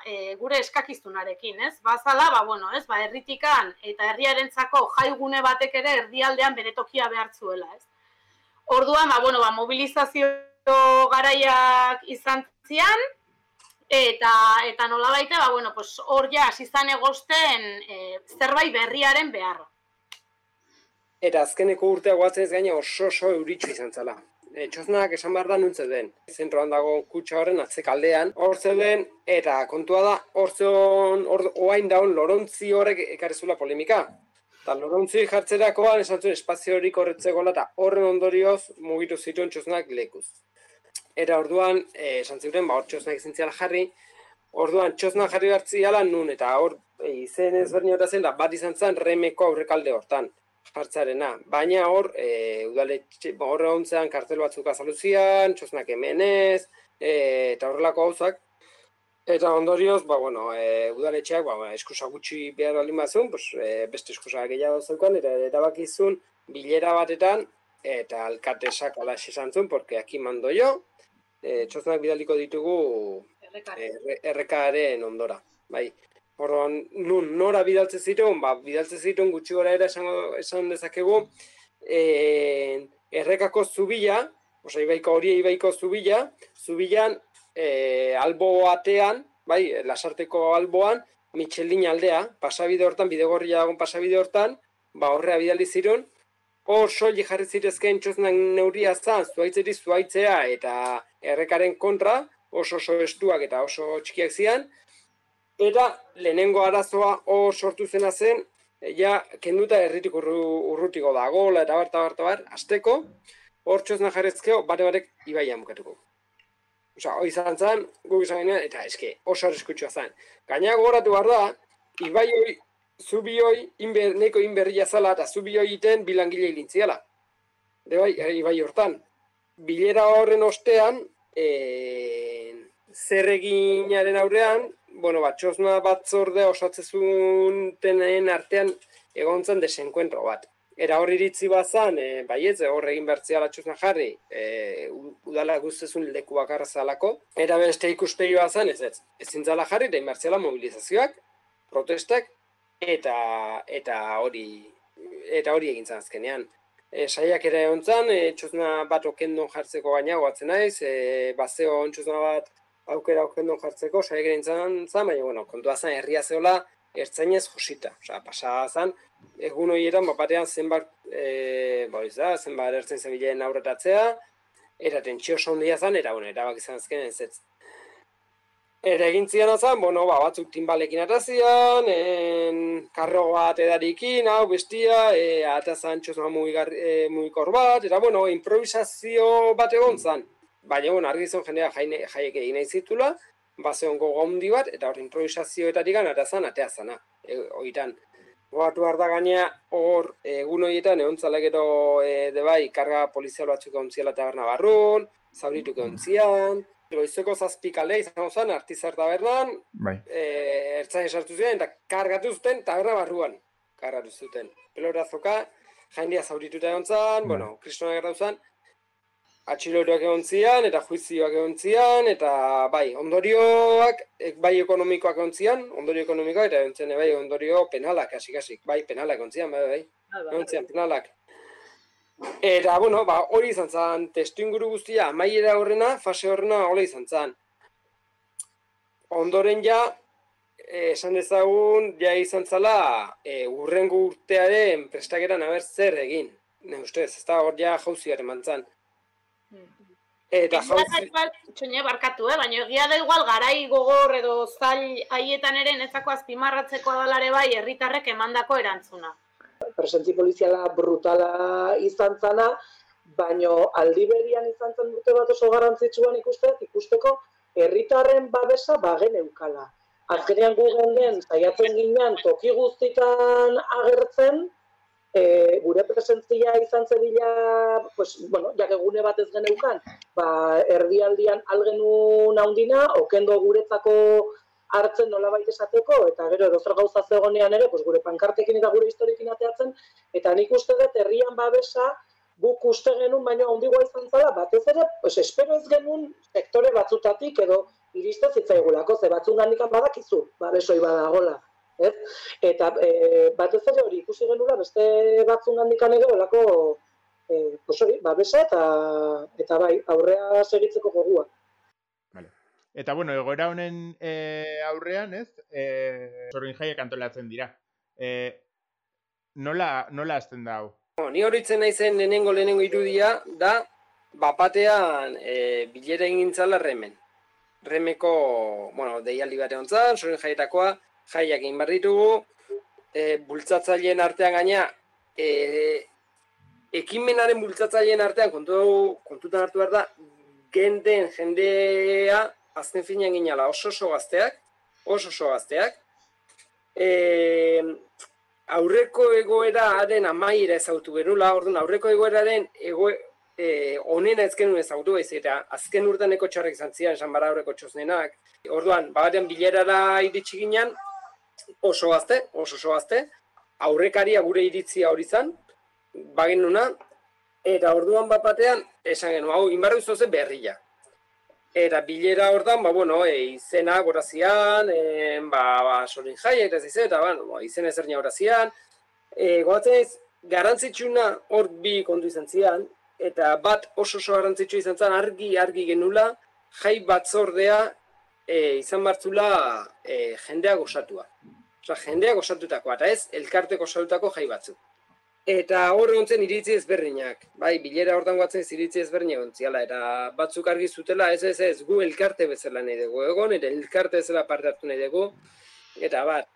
Speaker 14: e, gure eskakizunarekin, ez? Bazala, ba, bueno, ez, ba, herritikan eta herriarentzako jaigune batek ere erdialdean bere tokia behar zuela, ez? Orduan, ba, bueno, ba, mobilizazio garaiak izan zian, eta eta nola baita, ba, bueno, pues, hor ja, hasi zan egosten e, zerbait berriaren beharra.
Speaker 15: Eta azkeneko urtea guatzen ez gaina oso oso euritxu izan zala. E, txosnak esan behar da nuntze den. Zentroan dago kutsa horren atzekaldean. Hor zeuden, eta kontua da, hor zeon, hor oain daun lorontzi horrek ekarrezula polemika. Eta lorontzi jartzerakoan esan zuen espazio horik horretzekola eta horren ondorioz mugitu zituen txosnak lekuz. Eta orduan, e, esan ziren, ba, hor txosnak ziala jarri, orduan txosnak jarri hartziala nun, eta hor e, izen ezberdin zen, da bat izan zen remeko aurrekalde hortan jartzarena. Baina hor, e, udaletxe, ba, hor egon zen kartel batzuk azaluzian, txosnak hemenez, e, eta horrelako gauzak. Eta ondorioz, ba, bueno, e, udaletxeak, ba, ba, eskusa gutxi behar baldin bazun, pues, e, beste eskusa gehiago zeukan, eta erabakizun bilera batetan, eta alkatesak ala esan zuen, porque aquí mando yo, e, txosnak bidaliko ditugu errekaren ondora. Bai, Orduan, nun nora bidaltzen zituen, ba, bidaltzen zituen gutxi gora ere esango, esan dezakegu, e, errekako zubila, osea, ibaiko hori ibaiko zubila, zubilan e, albo batean, bai, lasarteko alboan, Michelin aldea, pasabide hortan, bidegorria dagoen pasabide hortan, ba, horrea bidali ziren, hor soli jarri zirezken txosnak neuria zan, zuaitzeri zuaitzea eta errekaren kontra, oso oso estuak eta oso txikiak zian, Eta lehenengo arazoa hor sortu zena zen, ja, kenduta erritik urru, urrutiko da, eta bar, bar, bar, azteko, hor txosna jarrezkeo, bare barek ibaian bukatuko. Osa, hoi izan zen, guk izan genuen, eta eske, oso arriskutsua zen. Gaina gogoratu behar da, ibai hoi, zubi hoi, inber, neko inberria zala, eta zubi hoi iten bilangile hilintziala. De bai, ibai hortan. Bilera horren ostean, e, zer eginaren aurrean, bueno, bat, txosna batzordea osatzezunten artean egon zen desenkuentro bat. Era hor iritzi bazan, e, baietz, hor egin bertzea txosna jarri, e, udala guztezun leku bakarra zalako. Era beste ikuspegi bazan, ez ez, ezin zala jarri, da inbertziala mobilizazioak, protestak, eta eta hori eta hori egin zen azkenean. E, saiak ere egon zen, e, txosna bat okendon jartzeko gaina goatzen naiz, e, bazeo txosna bat aukera okendon jartzeko, saiak ere zen, zen, baina, bueno, kontua zen, herria zeola, ertzainez josita. Osa, pasa zen, egun horietan, bat batean zenbat, e, ba, da, zenbat ertzen zebilen aurretatzea, eta tentsio oso handia zen, eta, bueno, erabak izan azken ez ez. Era egin zian azan, bueno, ba, batzuk timbalekin atazian, en, karro bat edarikin, hau, bestia, e, atazan mugigar, e, mugikor bat, eta, bueno, improvisazio bat egon zen. Baina, bueno, argi zen jendea jaine, jaiek egin nahi zitula, bazeon gogo handi bat, eta hor improvisazioetatik gan, atazan, atea zana, e, oitan. Gogatu behar da gainea, hor, egun horietan, egon zala gero, e, de bai, karga polizial batzuk egon ziela taberna barrun, zaurituk egon zian, goizeko zazpikale izan zen, artizar tabernan,
Speaker 12: Bai.
Speaker 15: e, ertzain sartu ziren, eta kargatu zuten taberna barruan, kargatu zuten. Pelorazoka, jaindia zaurituta egon zen, bueno, kristona gertatu zen, atxilotuak egon zian, eta juizioak egon zian, eta bai, ondorioak, bai ekonomikoak egon zian, ondorio ekonomikoak, eta egon bai, ondorio penalak, hasik bai, penalak egon zian, bai, bai, egon zian, penalak. Eta, bueno, ba, hori izan zen, testu inguru guztia, amaiera horrena, fase horrena, hola izan zen. Ondoren ja, esan dezagun, ja izan zala, e, urrengo urtearen prestakeran haber zer egin. Ne ustez, ez da hor ja eman zen. Eta jauzi...
Speaker 14: igual, txoine barkatu, eh? baina egia da igual garai gogor edo zail haietan ere nezako azpimarratzeko adalare bai herritarrek emandako erantzuna.
Speaker 13: presentzi poliziala brutala izan zana, baino aldi berian izan zen urte bat oso garrantzitsuan ikuste, ikusteko herritarren babesa bagen eukala. Azkenean gu genden saiatzen ginean toki guztitan agertzen, e, gure presentzia izan zedila, pues, bueno, jakegune bat ez geneukan, ba, erdialdian algenun haundina, okendo guretzako hartzen nolabait esateko, eta gero edozer gauza zegonean ere, pues, gure pankartekin eta gure historiekin ateatzen, eta nik uste dut herrian babesa guk uste genuen, baino handigoa izan zala, batez ere, pues, espero ez genuen sektore batzutatik edo iriste zitzaigulako, ze batzun gandikan badakizu, babesoi badagola. Ez? Eta e, batez ere hori ikusi genuela beste batzun gandikan ere olako e, pues hori, babesa eta, eta bai, aurrea segitzeko gogua.
Speaker 12: Eta bueno, egoera honen e, aurrean, ez, e, sorin jaiak antolatzen dira. E, nola, nola azten da hau?
Speaker 15: Ni horitzen naizen lehenengo lehenengo irudia da bapatean e, bilera egin zala remen. Remeko, bueno, deialdi bat egon zan, sorin jaietakoa, jaiak egin behar ditugu, e, bultzatzaileen artean gaina, e, ekimenaren bultzatzaileen artean kontu, kontutan hartu behar da, genden jendea azken finean ginala oso oso gazteak, oso oso gazteak, e, aurreko egoeraren amaiera ezagutu genula, orduan aurreko egoeraren ego, e, onena ez genuen ezagutu baiz, eta azken urteneko txarrek izan ziren, esan bara aurreko txosnenak. Orduan, batean bilerara iritsi ginen, oso gazte, oso oso gazte, aurrekaria gure iritzia hori zan, bagenuna, eta orduan bat batean, esan genuen, hau, inbarra zen berria. Eta bilera hortan, ba, bueno, e, izena gorazian, e, ba, ba, sorin jai, eta ez izan, eta, ba, izena ezernia gorazian. E, goatzen ez, garantzitsuna hor bi kontu izan zian, eta bat oso oso garrantzitsu izan zen, argi, argi genula, jai batzordea e, izan bartzula e, jendea gozatua. Osa, jendea gozatutakoa, eta ez, elkarteko gozatutako jai batzuk. Eta hor egontzen iritzi ezberdinak, bai, bilera hortan guatzen iritzi ezberdinak ontziala, eta batzuk argi zutela, ez ez ez, gu elkarte bezala nahi dugu egon, eta elkarte bezala parte hartu nahi dugu, eta bat,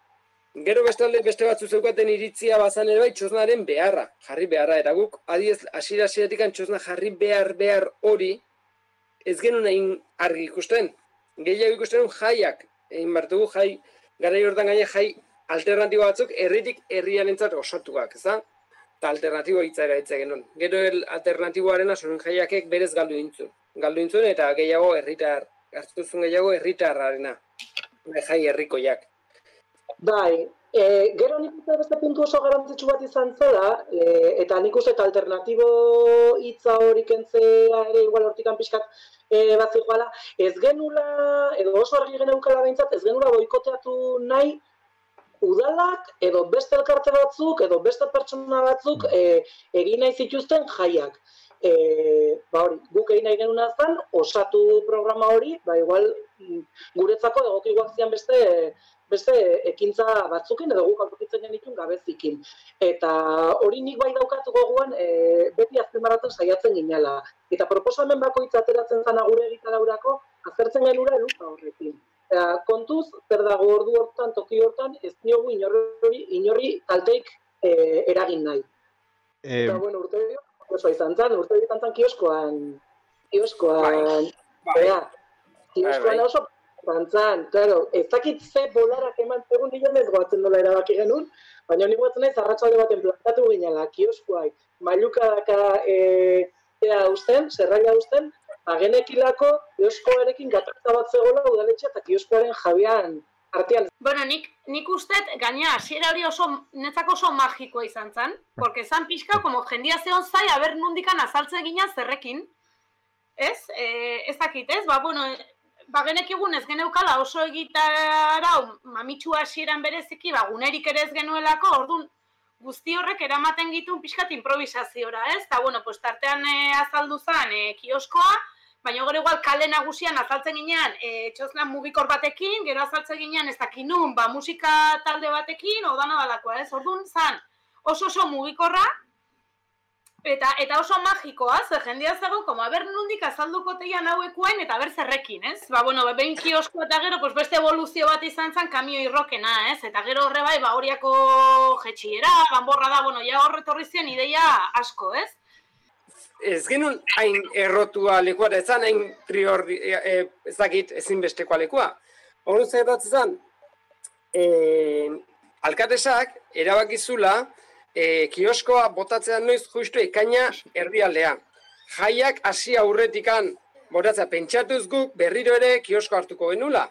Speaker 15: gero bestalde beste batzu zeukaten iritzia bazan ere bai, txosnaren beharra, jarri beharra, eta guk, adiez, asira asiratik txosna jarri behar behar hori, ez genuen argi ikusten, gehiago ikusten jaiak, egin bartugu jai, gara hortan gaine jai alternatibo batzuk, herritik herriarentzat osatuak, ez da? eta alternatibo hitza eraitze genuen. Gero el alternatiboaren sorin jaiakek berez galdu intzun. Galdu intzun eta gehiago herritar, hartu zuen gehiago herritarrarena. Jai herrikoiak.
Speaker 13: Bai, e, gero nik uste beste puntu oso garrantzitsu bat izan zela, e, eta nik uste eta alternatibo hitza hori kentzea ere igual hortikan pixkat e, bat zigoala, ez genula, edo oso argi geneukala behintzat, ez genula boikoteatu nahi udalak edo beste elkarte batzuk edo beste pertsona batzuk e, egin nahi zituzten jaiak. E, ba hori, guk egin nahi genuna zen, osatu programa hori, ba igual mm, guretzako egokiguak zian beste beste ekintza batzukin edo guk aurkitzen genitun gabezikin. Eta hori nik bai daukatu goguan e, beti azpimarratzen saiatzen ginela. Eta proposamen bakoitza ateratzen zana gure egitaraurako azertzen genura lupa horrekin. Eta kontuz, zer dago ordu hortan, toki hortan, ez diogu inorri, inorri kalteik e, eragin nahi.
Speaker 12: Eh,
Speaker 13: Eta, bueno, urte oso izan zen, urte izan zen kioskoan, kioskoan, bea, kioskoan
Speaker 15: bai.
Speaker 13: oso izan zen, claro, ez dakit ze bolarak eman zegoen diren ez goatzen nola erabaki genuen, baina nik goatzen naiz arratsalde baten plantatu ginela, kioskoai, mailukadaka e, ea usten, zerraila usten, agenekilako kioskoarekin gatazka bat zegoela udaletxea eta kioskoaren jabian artean.
Speaker 14: Bueno, nik, nik ustet, gaina, hasiera hori oso, netzako oso magikoa izan zen, porque zan pixka, como jendia zeon zai, aber nundikan azaltzen gina zerrekin, ez? E, ez dakit, ez? Ba, bueno, ba, genekigun ez geneukala oso egitarau, mamitxua hasieran bereziki, ba, gunerik ere ez genuelako, orduan, guzti horrek eramaten gitun pixkat improvisaziora, ez? Eta, bueno, pues, tartean e, azaldu zen e, kioskoa, baina gero igual kale nagusian azaltzen ginean e, txosna mugikor batekin, gero azaltzen ginean ez dakinun, ba, musika talde batekin, odana dalakoa, ez? Orduan, zan, oso oso mugikorra, eta eta oso magikoa, ze jendia zegoen, como, aber nundik azalduko teian hauekuain, eta aber zerrekin, ez? Ba, bueno, behin kiosko eta gero, pues, beste evoluzio bat izan zen kamioi rokena, ez? Eta gero horre bai, ba, horiako jetxiera, ganborra da, bueno, ja horre torri ziren ideia asko, ez?
Speaker 15: Ez genuen hain errotua lekua, ez zan hain prior, e, e, ez dakit, ezinbestekoa lekua. Hor zer datzen zan, e, alkatesak erabakizula e, kioskoa botatzean noiz justu ekaina erdialdea. Jaiak hasi aurretikan botatzea pentsatuz guk berriro ere kiosko hartuko genula.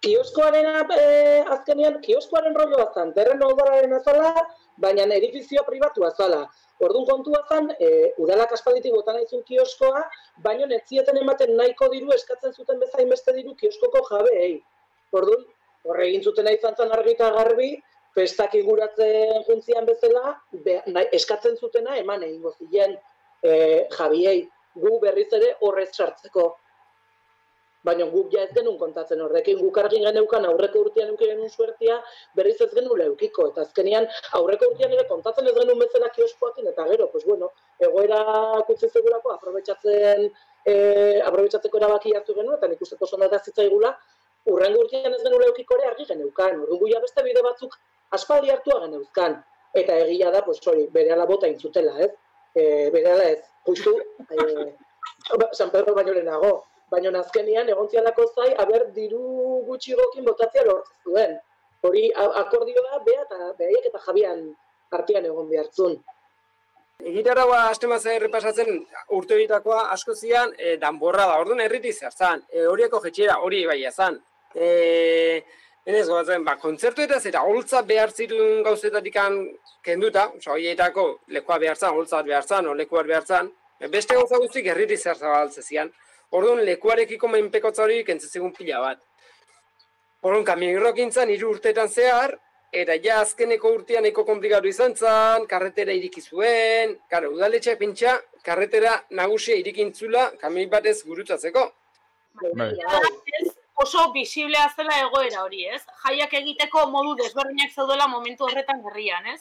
Speaker 13: Kioskoaren eh, azkenean, kioskoaren rolloa zen, terreno udalaren azala, baina edifizio pribatua zala. Orduan kontua zen, e, udalak aspalditik bota nahi zuen kioskoa, baina netzieten ematen nahiko diru eskatzen zuten bezain beste diru kioskoko jabeei. Orduan, horre egin zuten nahi izan zen argi eta garbi, festak inguratzen juntzian bezala, be, nahi, eskatzen zutena eman egingo ziren e, jabiei, gu berriz ere horrez sartzeko. Baina guk ja ez genuen kontatzen horrekin, guk argin geneukan aurreko urtean euki genuen suertia, berriz ez genuen eukiko, eta azkenean aurreko urtean ere kontatzen ez genuen bezala kioskoakin, eta gero, pues bueno, egoera kutsi zegulako, aprobetsatzen, e, aprobetsatzeko erabaki hartu genuen, eta nik usteko zona da zitzaigula, urrengo urtean ez genuen eukiko ere argi geneukan, ja beste bide batzuk aspaldi hartua geneuzkan, eta egia da, pues hori, bere bota intzutela, ez? E, bere ez, justu, e, San Pedro baino lehenago, baina azkenean egontzialako zai, aber diru gutxi gokin botatzea lortzen zuen. Hori akordioa bea eta behaiek eta jabian artean egon behartzun.
Speaker 15: Egitarraua astemazea errepasatzen urte horitakoa asko zian e, danborra da, orduan herriti zertzan, e, horieko jetxera hori bai ezan. E, Enez gozatzen, ba, kontzertuetaz eta holtza behar zirun gauzetatik kenduta, oza, horietako lekua behar zan, holtza bat behar zan, o lekua behar zan, beste gauza guztik herriti zer zabaltze zian. Orduan lekuarekiko menpekotza hori kentzezigun pila bat. Orduan kamionrokintzan hiru urteetan zehar, eta ja azkeneko urtean eko komplikatu izan zen, karretera iriki zuen, karo, udaletxe pentsa, karretera nagusia irikintzula kamioi batez gurutzatzeko.
Speaker 12: Bai.
Speaker 14: Oso bisiblea zela egoera hori, ez? Jaiak egiteko modu desberdinak zeudela momentu horretan herrian, ez?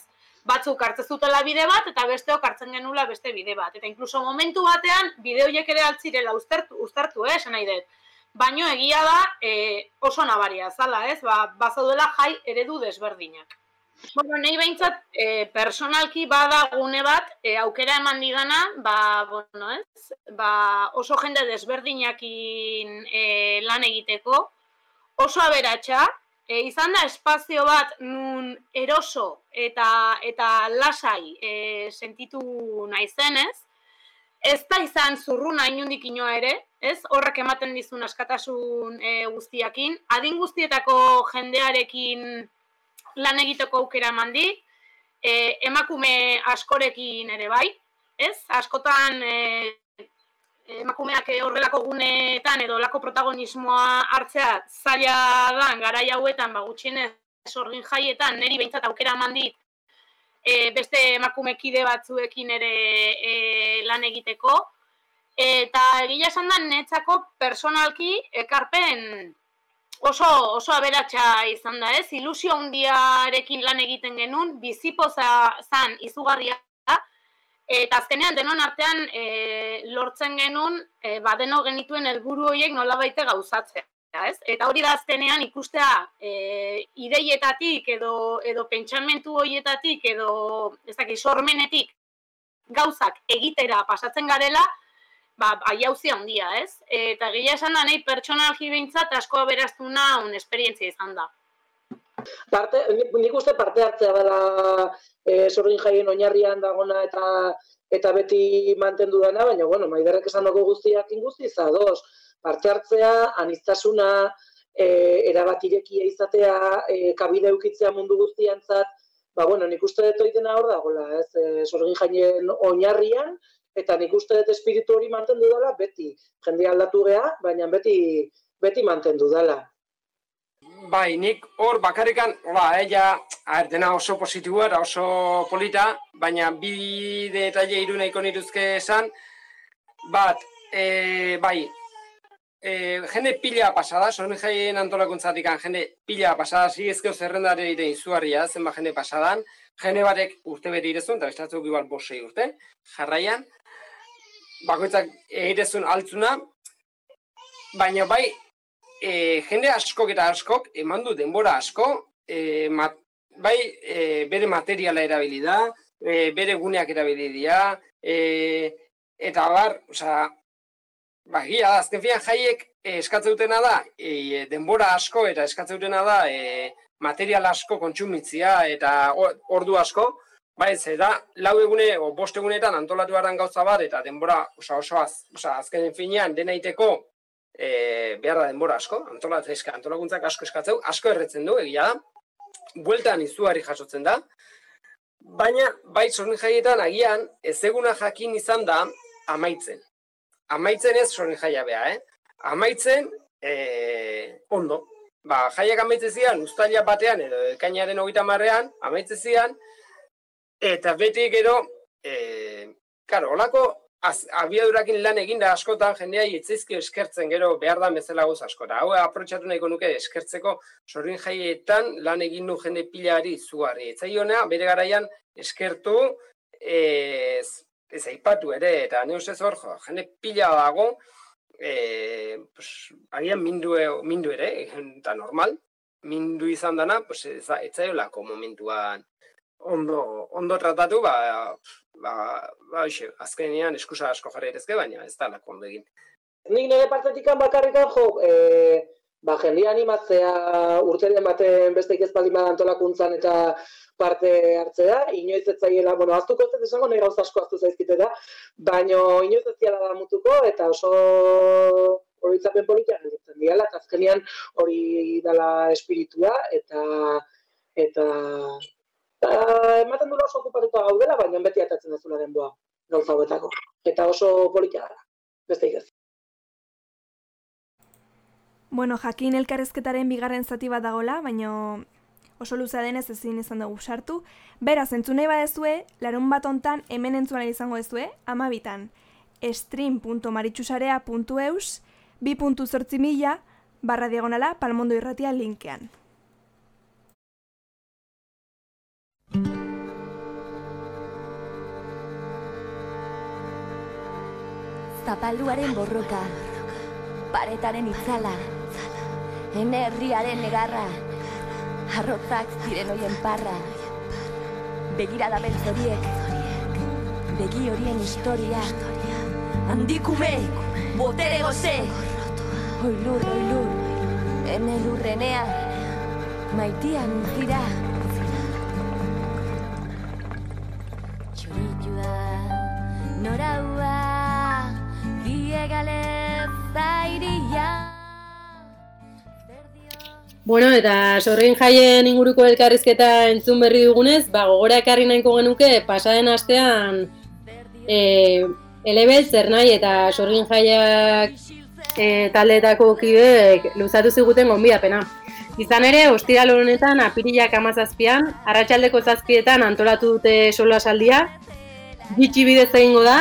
Speaker 14: Batzuk hartzen zutela bide bat eta besteok hartzen genula beste bide bat. Eta inkluso momentu batean bide horiek ere altzirela uztartu, uztartu eh, esan nahi dut. Baino egia da e, oso nabaria zala, ez? Ba, bazaudela jai eredu desberdinak. Bueno, nahi behintzat, e, personalki bada gune bat, e, aukera eman didana, ba, bueno, ez? Ba, oso jende desberdinakin e, lan egiteko, oso aberatsa, e, izan da espazio bat nun eroso eta, eta lasai e, sentitu naizenez, ez da izan zurruna inundik inoa ere, ez? Horrek ematen dizun askatasun e, guztiakin, adin guztietako jendearekin lan egiteko aukera eman dit, e, emakume askorekin ere bai, ez? Askotan e, emakumeak horrelako guneetan edo lako protagonismoa hartzea zaila da garai hauetan ba gutxienez sorgin jaietan neri behintzat aukera eman dit e, beste emakume kide batzuekin ere e, lan egiteko eta egia esan da netzako personalki ekarpen oso oso aberatsa izan da, ez? Ilusio handiarekin lan egiten genuen, bizipoza zan izugarria Eta azkenean denon artean e, lortzen genuen, e, ba deno genituen helburu horiek nolabaite gauzatzea. Ez? Eta hori da azkenean ikustea e, ideietatik edo, edo pentsamentu horietatik edo ez dakit, sormenetik gauzak egitera pasatzen garela, ba, aiauzia handia, ez? Eta gila esan da, nahi pertsonalki behintzat asko aberaztu un esperientzia izan da.
Speaker 13: Parte, nik, uste parte hartzea dela e, sorgin jaien oinarrian dagona eta eta beti mantendu dana, baina, bueno, maiderrek esan dago guztiak guzti zadoz. Parte hartzea, anistasuna, e, erabat irekia izatea, e, kabide eukitzea mundu guztiantzat, ba, bueno, nik uste dut dena hor dagoela, ez, e, sorgin jaien oinarrian, eta nik uste dut espiritu hori mantendu dela beti. Jende aldatu gea, baina beti, beti mantendu dela.
Speaker 15: Bai, nik hor bakarrikan, hola, eh, ja, a ber, dena oso positiboa eta oso polita, baina bi detaile hiru nahiko nituzke esan, bat, e, bai, e, jende pila pasada, sonen jaien antolakuntzatik jende pila pasada, zi ezkeo zerrendare ire izugarria, zenba jende pasadan, jende batek urte bete irezun, eta bestatzuk igual bosei urte, jarraian, bakoitzak egitezun altzuna, baina bai, e, jende askok eta askok eman du denbora asko, e, mat, bai e, bere materiala erabili da, e, bere guneak erabili dira, e, eta bar, osea, ba, gira azken fian jaiek e, eskatzen dutena da, e, denbora asko eta eskatzen dutena da, e, material asko kontsumitzia eta ordu asko, bai, ze da, lau egune, o bost egunetan antolatu behar gauza bat, eta denbora, osa, oso az, osa, azken finean, dena iteko, e, behar da denbora asko, antolatzen eska, antolakuntzak asko eskatzeu, asko erretzen du, egia da, bueltan izugarri jasotzen da, baina, bai, sorin jaietan, agian, ez eguna jakin izan da, amaitzen. Amaitzen ez sorin jaia bea, eh? Amaitzen, e, ondo, ba, jaiak amaitze zian, ustaila batean, edo ekainaren hogeita marrean, amaitze zian, eta beti gero, e, karo, olako, az, abiadurakin lan eginda askotan, jendea hitzaizki eskertzen gero behar da bezala goz askota. Hau aprotxatu nahiko nuke eskertzeko sorin jaietan lan egin du jende pilari zugarri. Etzaionea, bere garaian eskertu, ez, ez aipatu ere, eta ne ustez hor, jo, jende pila dago, e, pues, agian mindu, mindu ere, eta normal, mindu izan dana, pues, ez, ez zaiolako momentuan ondo, ondo tratatu, ba, ba, ba, hoxe, azkenean eskusa asko jarri erezke, baina ez da lako ondo egin.
Speaker 13: Nik nire partetikan bakarrikan jo, e, ba, jendia animatzea urteren baten besteik ez baldin antolakuntzan eta parte hartzea, inoiz ez zaiela, bueno, aztuko ez esango, nire gauza asko aztu zaizkite da, baina inoiz ez ziala da mutuko, eta oso horitzapen politia gelditzen diala, eta azkenean hori dala espiritua, eta eta eta ematen dula oso okupatuta gaudela, baina beti atatzen dezula denboa gauza hauetako. Eta oso politia gara, besteik ez.
Speaker 1: Bueno, jakin elkarrezketaren bigarren zati bat dagola, baina oso luzea denez ezin izan dugu sartu. Beraz, entzunei badezue, larun bat ontan hemen entzuan izango dezue, amabitan, stream.maritxusarea.eus, 2.zortzi mila, barra diagonala, palmondo irratia linkean.
Speaker 9: Zapalduaren borroka, paretaren itzala, enerriaren negarra, arrotzak ziren hoien parra, begirada beltz horiek, begi horien historia, handikume, botere goze, oilur, oilur, ene lurrenea, maitian noraua, biegale zairia.
Speaker 6: Bueno, eta sorrin jaien inguruko elkarrizketa entzun berri dugunez, ba, gogora ekarri nahiko genuke pasaden astean e, elebel zer nahi eta sorgin jaiak e, taldeetako kideek luzatu ziguten gonbidapena. Izan ere, ostiral honetan apirilak amazazpian, arratsaldeko zazpietan antolatu dute solasaldia, bitxi bidez egingo da,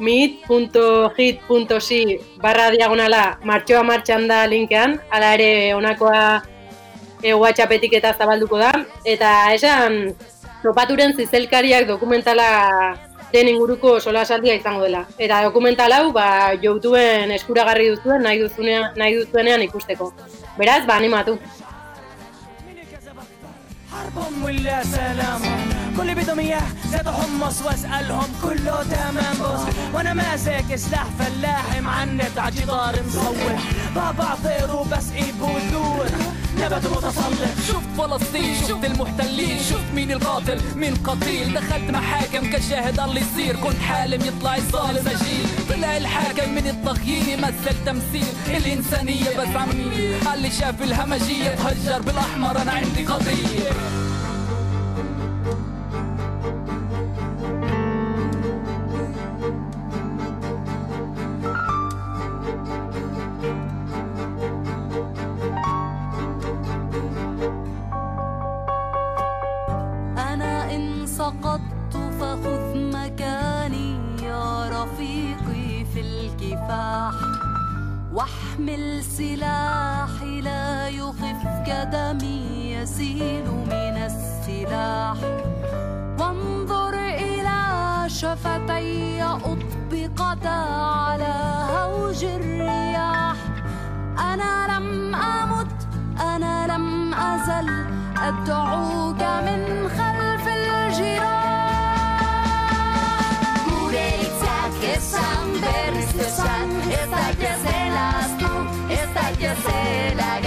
Speaker 6: meet.hit.si barra diagonala martxoa martxan da linkean, ala ere honakoa e, WhatsAppetik eta zabalduko da, eta esan topaturen zizelkariak dokumentala den inguruko solasaldia izango dela. Eta dokumental hau, ba, YouTubeen eskuragarri duzuen nahi, duzunean, nahi duzuenean ikusteko. Beraz, ba, animatu.
Speaker 16: كل بدهم إياه زادوا حمص واسألهم كله تمام بص. وأنا ماسك سلاح فلاحي معنت عالجدار مصور. بابا طير وبسقي بذور نبت متسلط
Speaker 17: شفت فلسطين شفت المحتلين شفت مين القاتل مين قتيل دخلت محاكم كشاهد اللي يصير. كنت حالم يطلع الظالم سجين طلع الحاكم من التغيير يمثل تمثيل. الإنسانية بس عميل اللي شاف الهمجية تهجر بالأحمر. أنا عندي قضية.
Speaker 18: سقطت فخذ مكاني يا رفيقي في الكفاح. واحمل سلاحي لا يخفك دمي يسيل من السلاح. وانظر إلى شفتي أطبقتا على هوج الرياح. أنا لم أمت أنا لم أزل أدعوك من خلف giro. Gure itzak esan berriz esan Ez da jazela aztu, ez
Speaker 16: da jazela gara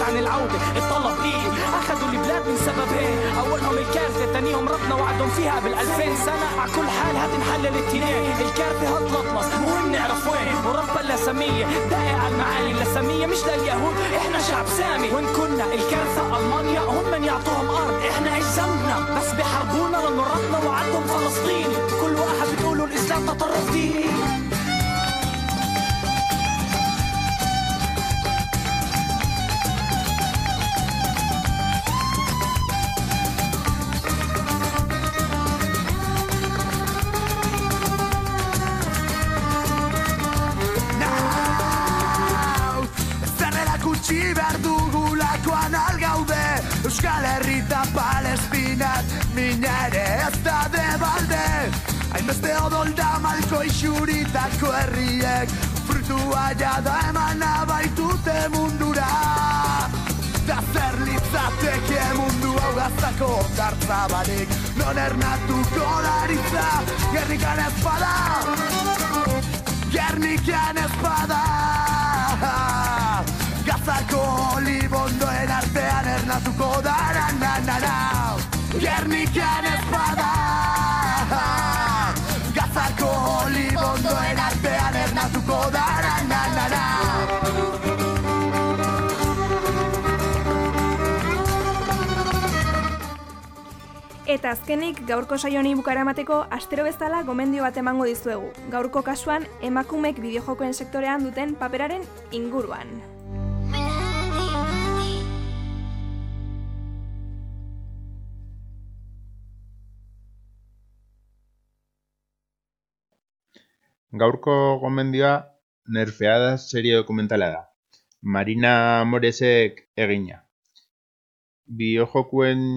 Speaker 16: تنازلت عن العودة الطلب لي أخذوا البلاد من سبب هيك أولهم الكارثة تانيهم ربنا وعدهم فيها 2000 سنة. على كل حال هات نحلل التنين الكارثة هتلطمس مهم نعرف وين. ورب اللسمية دقق على المعاني اللسمية مش لليهود إحنا شعب سامي. وين كنا الكارثة ألمانيا هم من يعطوهم أرض. إحنا إيش ذنبنا بس بحاربونا لأنه ربنا وعدهم فلسطيني كل واحد بتقولوا الإسلام تطرف ديني.
Speaker 10: Mina ere ez da debalde Hainbeste odolda malko isuritako herriek Frutua jada eman abaitute mundura. Da zer litzateke mundu hau gaztako ondartza barik. Non ernatuko daritza Gernikan ez bada Gernikan ez bada Gazako libondoen artean ernatuko da na na na na. Gernikan
Speaker 1: Eta azkenik, gaurko saioni bukara emateko astero bezala gomendio bat emango dizuegu. Gaurko kasuan, emakumek bideojokoen sektorean duten paperaren inguruan.
Speaker 12: Gaurko gomendioa nerfeada serie dokumentala da. Marina Moresek egina. Bideojokuen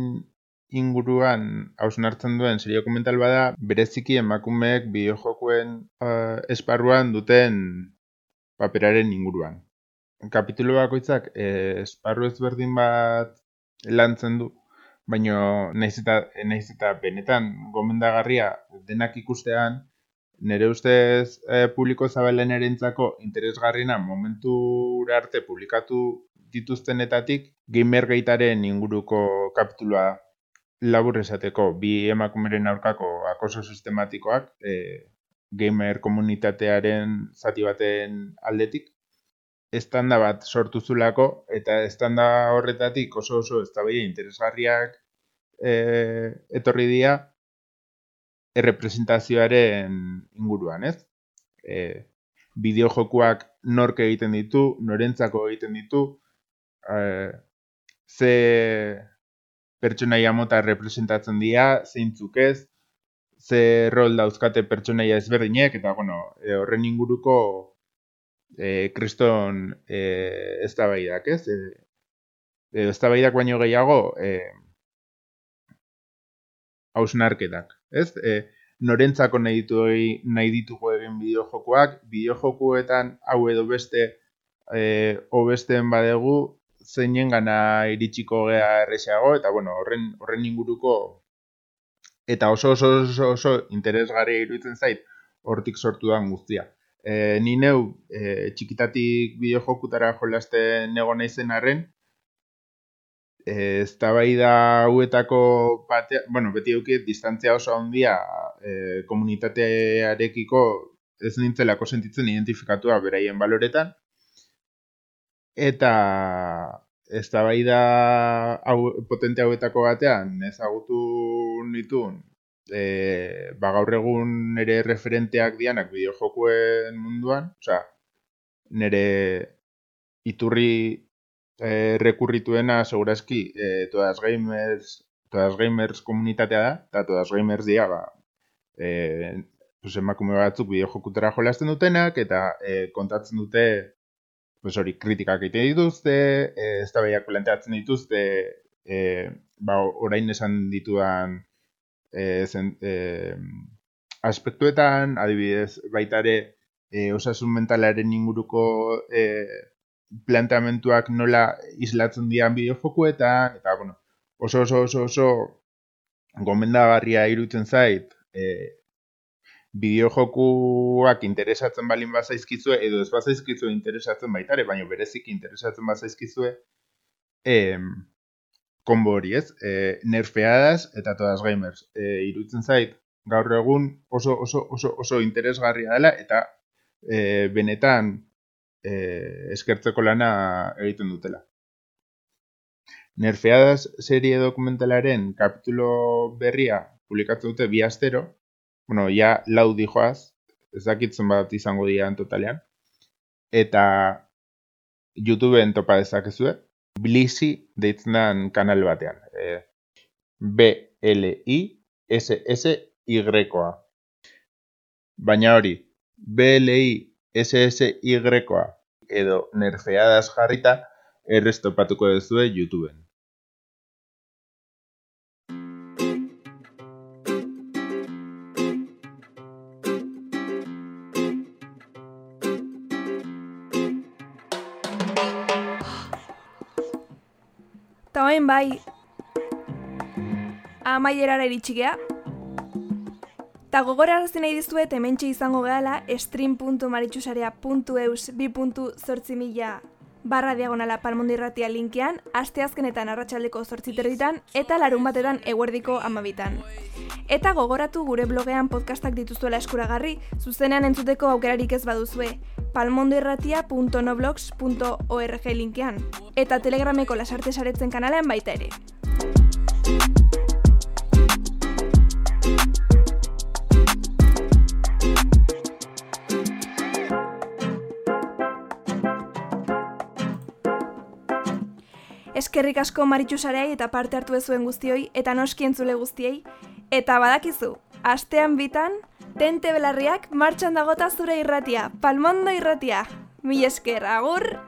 Speaker 12: inguruan hausnartzen duen serie dokumental bada, bereziki emakumeek bideojokuen uh, esparruan duten paperaren inguruan. Kapitulu bakoitzak eh, esparru ezberdin bat lantzen du, baina naiz eta, naiz eta benetan gomendagarria denak ikustean, nire ustez eh, publiko zabalen erentzako interesgarriena momentu arte publikatu dituztenetatik gamer gaitaren inguruko kapitulua labur esateko bi emakumeren aurkako akoso sistematikoak eh, gamer komunitatearen zati baten aldetik estanda bat sortu zulako eta estanda horretatik oso oso eztabaida interesgarriak eh, etorri dira errepresentazioaren inguruan, ez? E, bideojokuak nork egiten ditu, norentzako egiten ditu, e, ze pertsonaia mota representatzen dira, zeintzuk ez, ze rol dauzkate pertsonaia ezberdinek, eta bueno, e, horren inguruko e, kriston e, eztabaidak, ez? E, e, eztabaidak baino gehiago, e, hausnarketak, ez? E, norentzako nahi, ditu, nahi ditugu egin bideojokoak, bideojokoetan hau edo beste e, obesteen badegu, zeinen gana iritsiko gea erresago, eta bueno, horren, horren inguruko eta oso oso oso, oso interesgarria iruditzen zait hortik sortu da guztia. E, ni neu e, txikitatik bideojokutara jolasten nego naizen arren, eztabaida hauetako batea, bueno, beti eukit distantzia oso handia e, komunitatearekiko ez nintzelako sentitzen identifikatua beraien baloretan. Eta eztabaida hau, potente hauetako batean ezagutu nituen e, ba gaur egun nire referenteak dianak bideojokuen munduan, osea, nire iturri eh, rekurrituena segurazki eh, todas gamers todas gamers komunitatea da eta todas gamers dira ba, eh, pues emakume batzuk bideojokutera jolasten dutenak eta eh, kontatzen dute pues hori kritikak egiten dituzte eh, eztabaidak planteatzen dituzte eh, ba, orain esan ditudan eh, zen, eh, aspektuetan adibidez baita ere eh, osasun mentalaren inguruko eh, planteamentuak nola islatzen dian bideojokuetan, eta, bueno, oso oso oso oso gomendagarria iruditzen zait, e, bideojokuak interesatzen balin bazaizkizue, edo ez bazaizkizue interesatzen baitare, baina berezik interesatzen bazaizkizue, em, kombo hori ez, e, nerfeadas eta todas gamers. E, iruditzen zait, gaur egun oso, oso, oso, oso interesgarria dela, eta e, benetan e, eskertzeko lana egiten dutela. Nerfeadas serie dokumentalaren kapitulo berria publikatu dute bi astero, bueno, ja lau dijoaz, ez dakitzen bat izango dira en totalean, eta YouTubeen topa dezakezue, Blizzy deitzen den kanal batean. E, B-L-I-S-S-Y-A. Baina hori, B-L-I-S-S-Y-A edo nerfeadas jarrita, errez topatuko duzue YouTubeen.
Speaker 1: Hoen bai, amaierara iritsi gea. Eta gogorarazten nahi dizuet hementxe izango gehala stream.maritxusarea.eus 2.zortzi mila barra diagonala palmondo irratia linkean, asteazkenetan arratsaldeko zortziterritan eta larun batetan eguerdiko amabitan. Eta gogoratu gure blogean podcastak dituzuela eskuragarri, zuzenean entzuteko aukerarik ez baduzue, palmondoirratia.noblogs.org linkean, eta telegrameko lasarte saretzen kanalean baita ere. Eskerrik asko Maritxu sareai eta parte hartu ezuen guztioi eta noski entzule guztiei. Eta badakizu, astean bitan, tente belarriak martxan dagota zure irratia, palmondo irratia. Mil esker, agur!